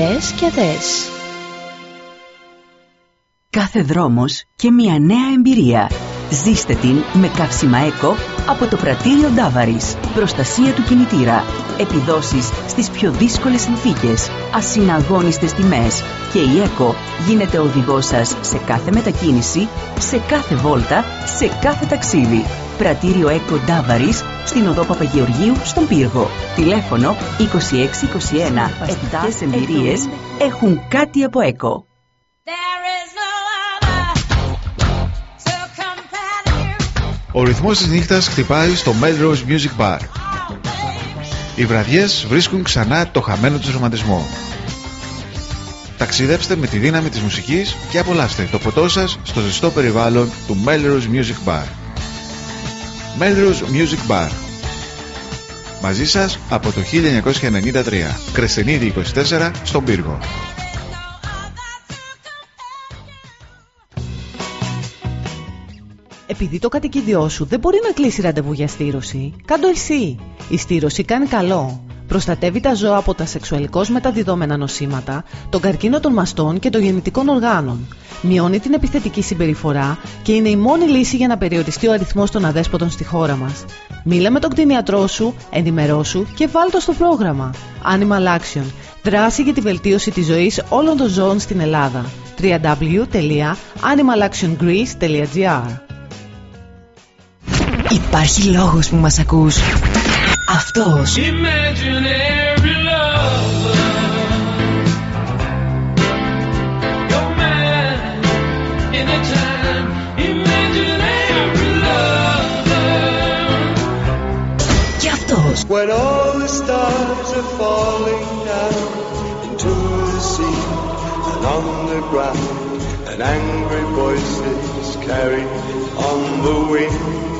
Μπες και δες. Κάθε δρόμος και μια νέα εμπειρία. Ζήστε την με καύσιμα ΕΚΟ από το πρατήριο Ντάβαρης. Προστασία του κινητήρα. Επιδόσεις στις πιο δύσκολες συνθήκες. Ασυναγώνιστες τιμές. Και η ΕΚΟ γίνεται ο οδηγός σας σε κάθε μετακίνηση, σε κάθε βόλτα, σε κάθε ταξίδι. Πρατήριο ΕΚΟ Ντάβαρης στην οδό Παπαγεωργίου στον Πύργο. Τηλέφωνο 2621. Επτάς εμπειρίες έχουν κάτι από ΕΚΟ. Ο ρυθμός της νύχτας χτυπάει στο Melrose Music Bar. Οι βραδιές βρίσκουν ξανά το χαμένο τους ρομαντισμό. Ταξιδέψτε με τη δύναμη της μουσικής και απολαύστε το ποτό σας στο ζεστό περιβάλλον του Melrose Music Bar. Melrose Music Bar. Μαζί σας από το 1993. Κρεσενίδη 24 στον Πύργο. Επειδή το κατοικίδιό σου δεν μπορεί να κλείσει ραντεβού για στήρωση, κάντο εσύ. Η στήρωση κάνει καλό. Προστατεύει τα ζώα από τα σεξουαλικώς μεταδιδόμενα νοσήματα, τον καρκίνο των μαστών και των γεννητικών οργάνων. Μειώνει την επιθετική συμπεριφορά και είναι η μόνη λύση για να περιοριστεί ο αριθμός των αδέσποτων στη χώρα μας. Μίλα με τον κτηνιατρό σου, ενημερώσου και βάλ το στο πρόγραμμα. Animal Action. Δράση για τη βελτίωση της ζωής όλων των ζώων στην Ελλάδα. www.animalactiongreece.gr Υπάρχει λόγος που μας ακούς. after all. Imaginary lover. Your man. Imaginary lover. When all the stars are falling down into the sea and on the ground, and angry voices carry on the wind.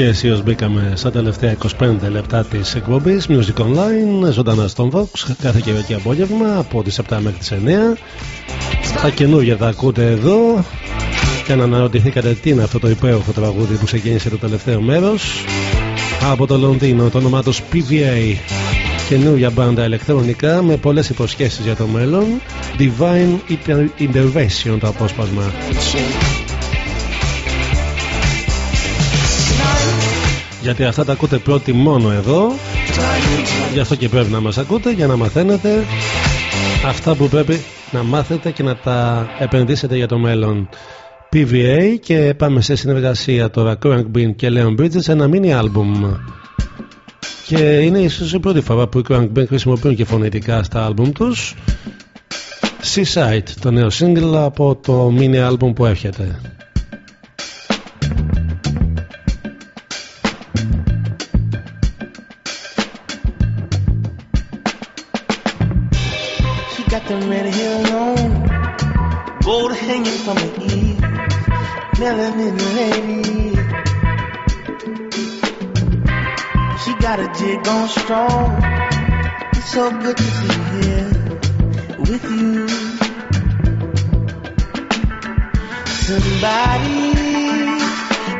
Και αισίως μπήκαμε στα τελευταία 25 λεπτά της εκπομπής Music Online, ζωντανά στον Vox κάθε Κυριακή απόγευμα από τις 7 μέχρι τις 9 Τα καινούργια τα ακούτε εδώ. Και να αναρωτηθήκατε τι είναι αυτό το υπέροχο τραγούδι που ξεκίνησε το τελευταίο μέρος. Από το Λονδίνο, το όνομά τους PVA καινούργια μπάντα ηλεκτρονικά με πολλές υποσχέσεις για το μέλλον. Divine Inter- Intervention το απόσπασμα γιατί αυτά τα ακούτε πρώτοι μόνο εδώ. Γι' αυτό και πρέπει να μας ακούτε για να μαθαίνετε αυτά που πρέπει να μάθετε και να τα επενδύσετε για το μέλλον. PVA και πάμε σε συνεργασία τώρα. Crank Bean και Leon Bridges ένα mini album. Και είναι ίσως η πρώτη φορά που οι Crank Bean χρησιμοποιούν και φωνητικά στα album τους. Seaside το νέο single από το mini album που έρχεται got a strong. It's so good to be here with you. Somebody's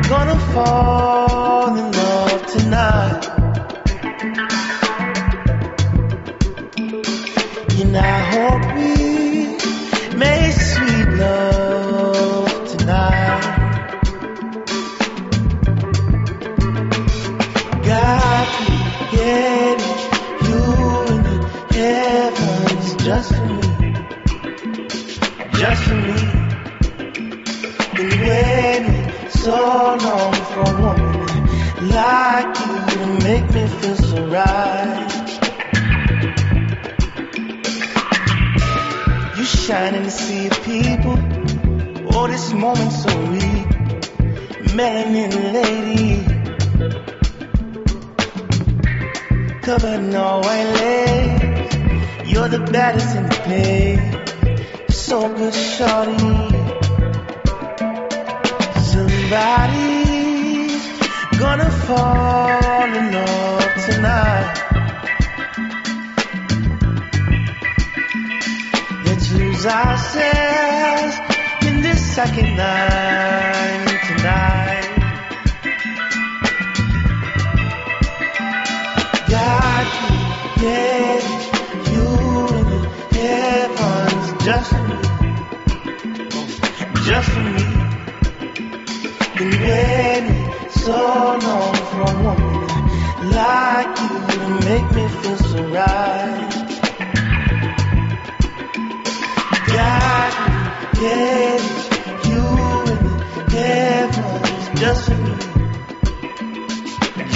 gonna fall in love tonight. And I hope we Make for me. Been waiting so long for a woman like you to make me feel so right. You shine in the sea of people. Oh, this moment so weak. Melanin lady. Covered in all white lace. You're the baddest in the place. So good, shorty. Somebody's gonna fall in love tonight. Let's lose ourselves in this second night tonight. God created you in the heavens just just for me. So long for a woman like you to make me feel so right. You the just for me,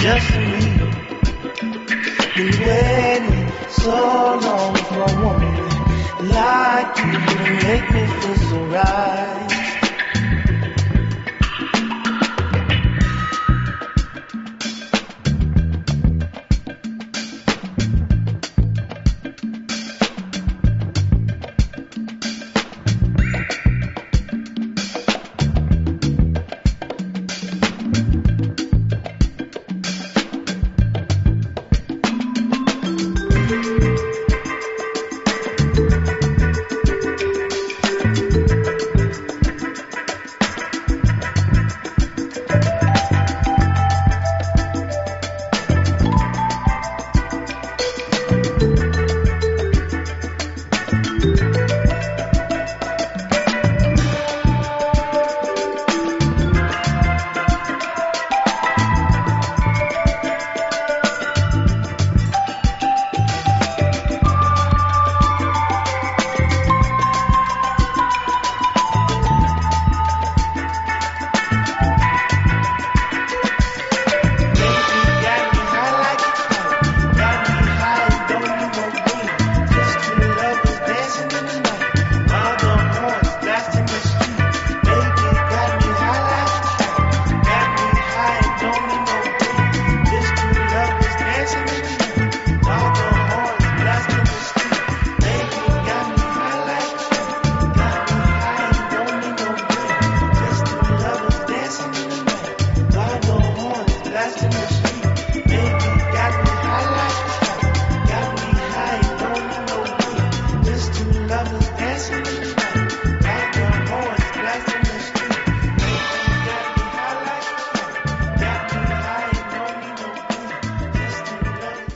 just for me. So long for a woman like you to make me feel so right.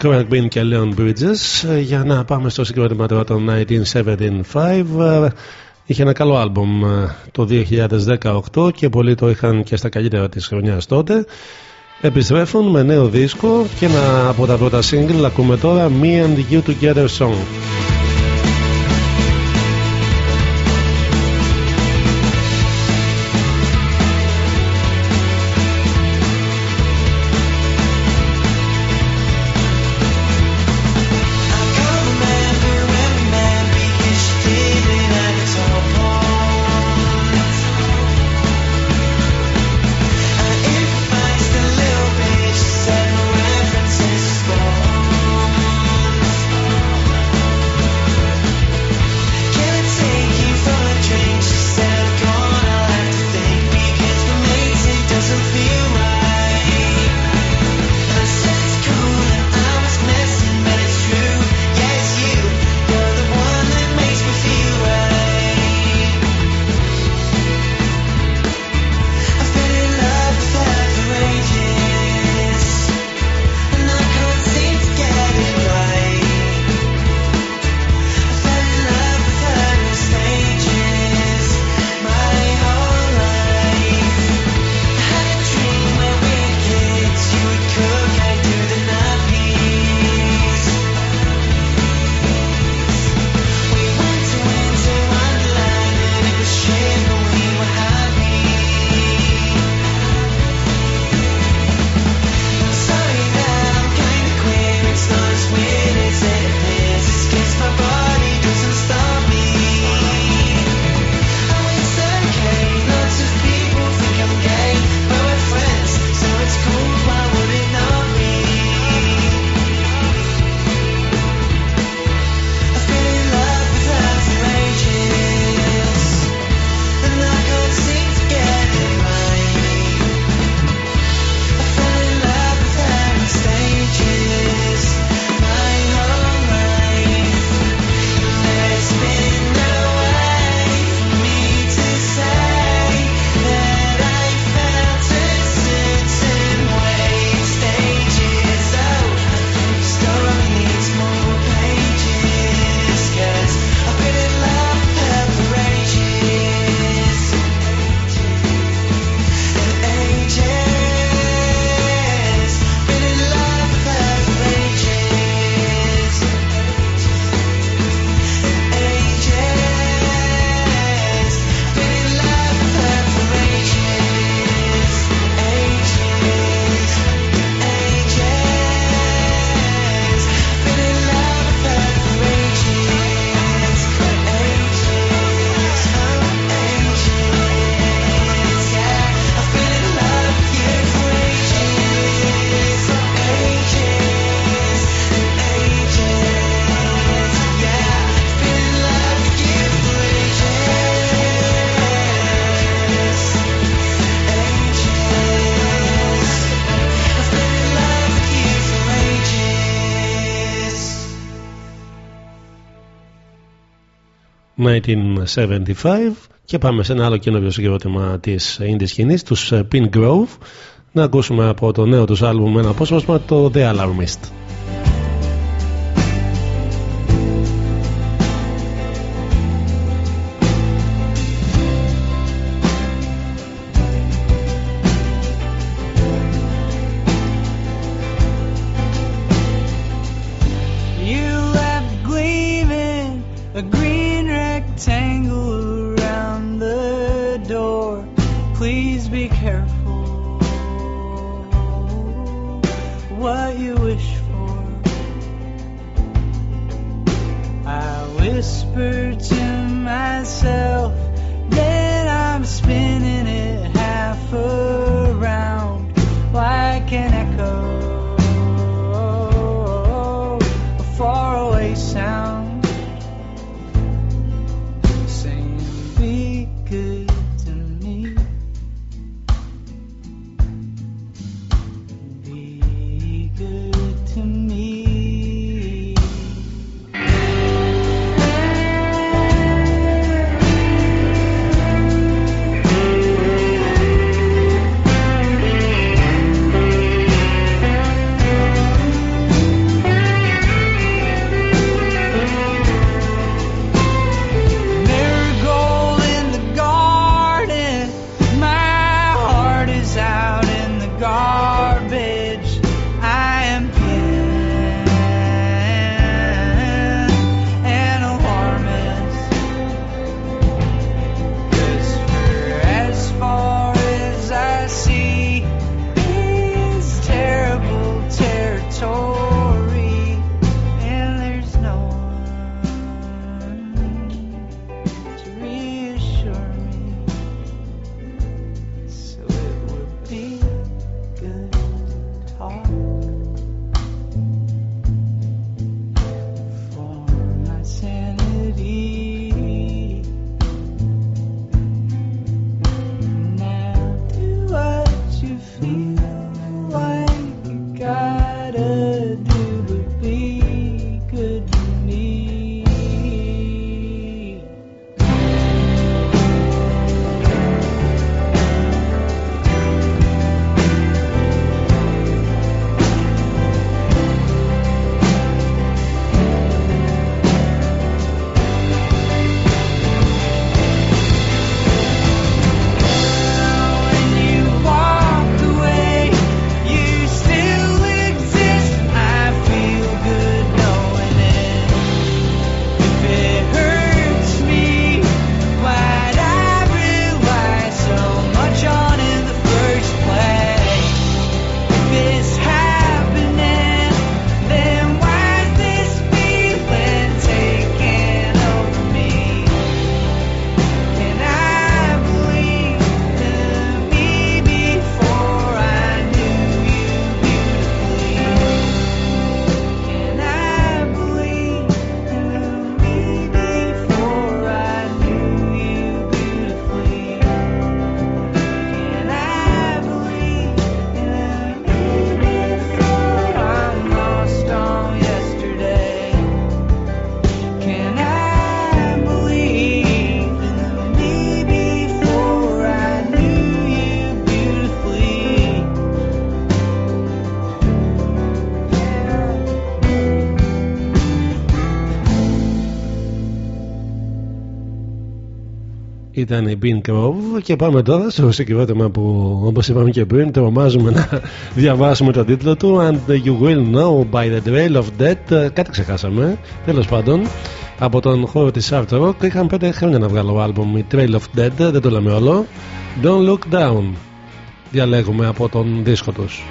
Craig Bean και Leon Bridges. Ε, για να πάμε στο συγκρότημα των 1975 ε, είχε ένα καλό άλμπομ ε, το 2018 και πολλοί το είχαν και στα καλύτερα της χρονιάς τότε. Επιστρέφουν με νέο δίσκο και ένα από τα πρώτα single ακούμε τώρα Me and You Together Song 1975 και πάμε σε ένα άλλο καινούριο συγκρότημα της Indies σκηνής, τους ε, Pink Grove. Να ακούσουμε από το νέο τους άλμπουμ ένα απόσπασμα το The Alarmist. ήταν η Bean Grove και πάμε τώρα στο συγκρότημα που όπως είπαμε και πριν τρομάζουμε να διαβάσουμε τον τίτλο του. And You Will Know By The Trail Of Death. Κάτι ξεχάσαμε. Τέλος πάντων από τον χώρο της Art Rock είχαν πέντε χρόνια να βγάλω άλμπομ η Trail Of Dead δεν το λέμε όλο. Don't Look Down. Διαλέγουμε από τον δίσκο τους.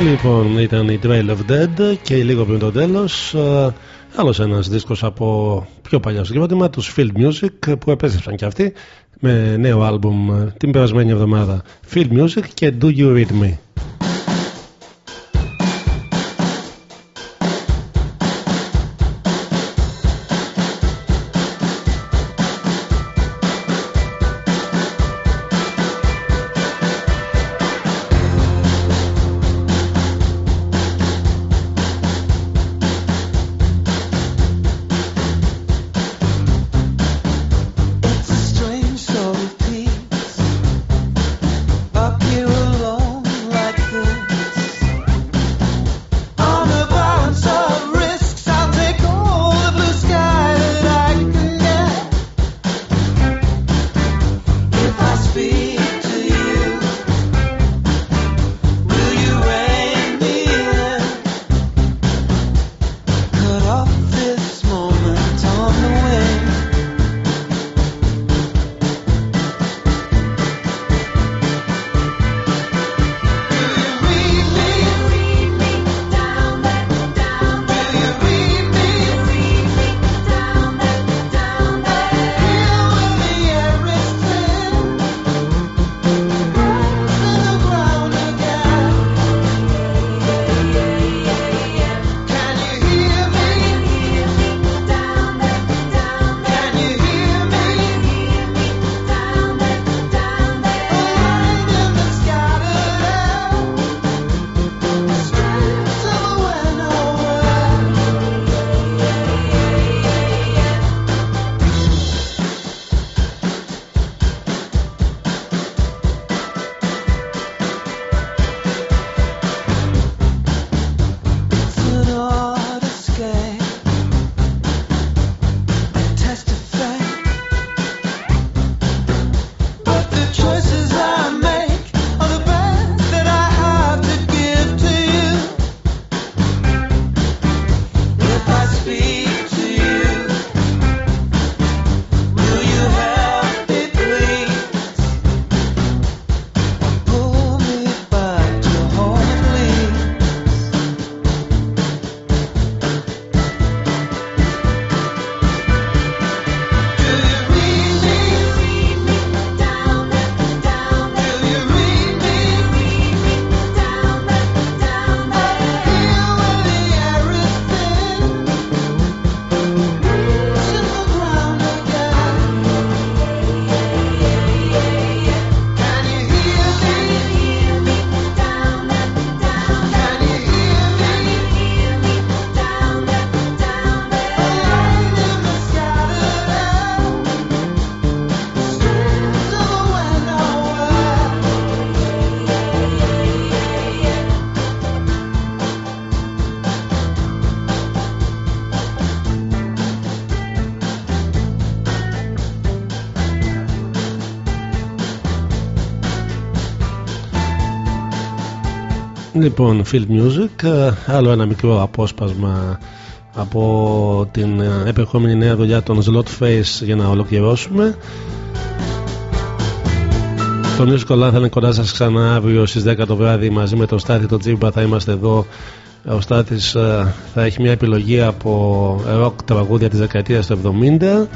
Λοιπόν, ήταν η Trail of Dead και λίγο πριν το τέλος, ε, άλλος ένας δίσκος από πιο παλιά συγκρότημα, τους Field Music, που επέστρεψαν και αυτοί με νέο άλμπουμ ε, την περασμένη εβδομάδα. Field Music και Do You Read Me. Field Music, ε, άλλο ένα μικρό απόσπασμα από την ε, επερχόμενη νέα δουλειά των Slot Face για να ολοκληρώσουμε. Το Musical Land θα είναι κοντά σας ξανά αύριο στις 10 το βράδυ μαζί με τον Στάθη τον Τζίμπα. Θα είμαστε εδώ. Ο Στάθης ε, θα έχει μια επιλογή από rock τραγούδια της δεκαετίας του 70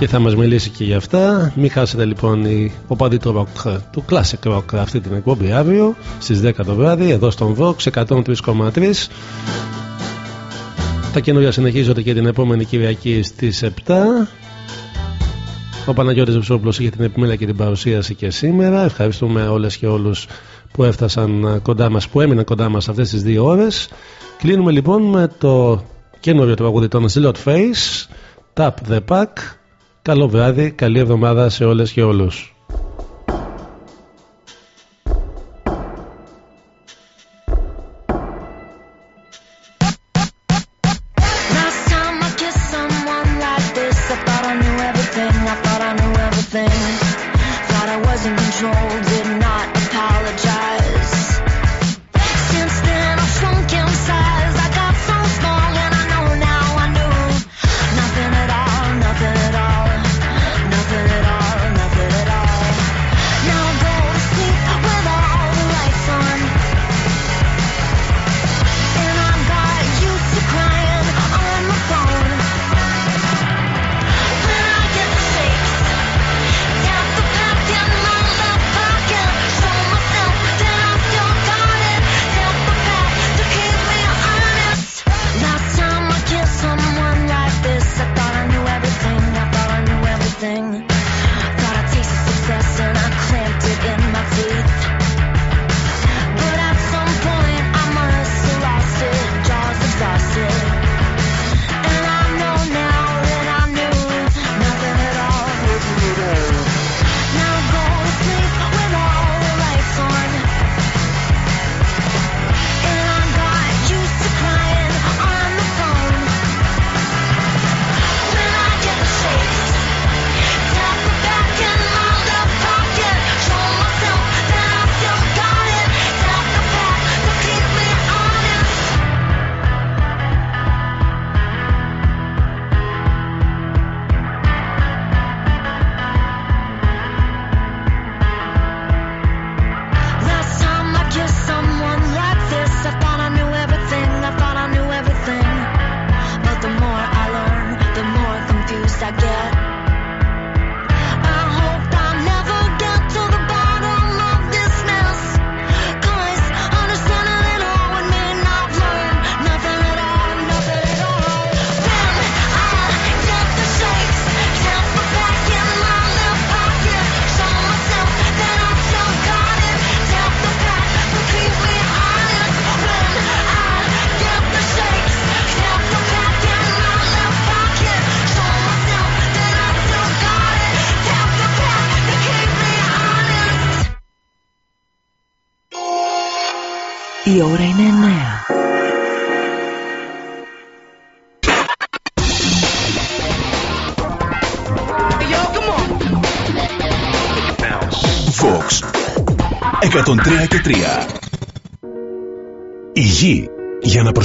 και θα μας μιλήσει και για αυτά μην χάσετε λοιπόν η οπαδή του rock του classic rock αυτή την εκπομπή αύριο στις 10 το βράδυ εδώ στον Vox 103,3 τα καινούργια συνεχίζονται και την επόμενη Κυριακή στις 7 ο Παναγιώτης Βουσόπουλος είχε την επιμέλεια και την παρουσίαση και σήμερα. Ευχαριστούμε όλες και όλους που έφτασαν κοντά μας, που έμειναν κοντά μας αυτές τις δύο ώρες. Κλείνουμε λοιπόν με το καινούριο τραγούδι των Zilot Face, Tap the Pack. Καλό βράδυ, καλή εβδομάδα σε όλες και όλους.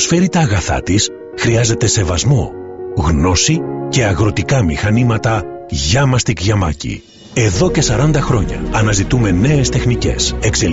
Προσφέρει τα αγαθά της χρειάζεται σεβασμό, γνώση και αγροτικά μηχανήματα Γιάμαστικ Γιαμάκι. Εδώ και 40 χρόνια αναζητούμε νέες τεχνικές, εξελίξεις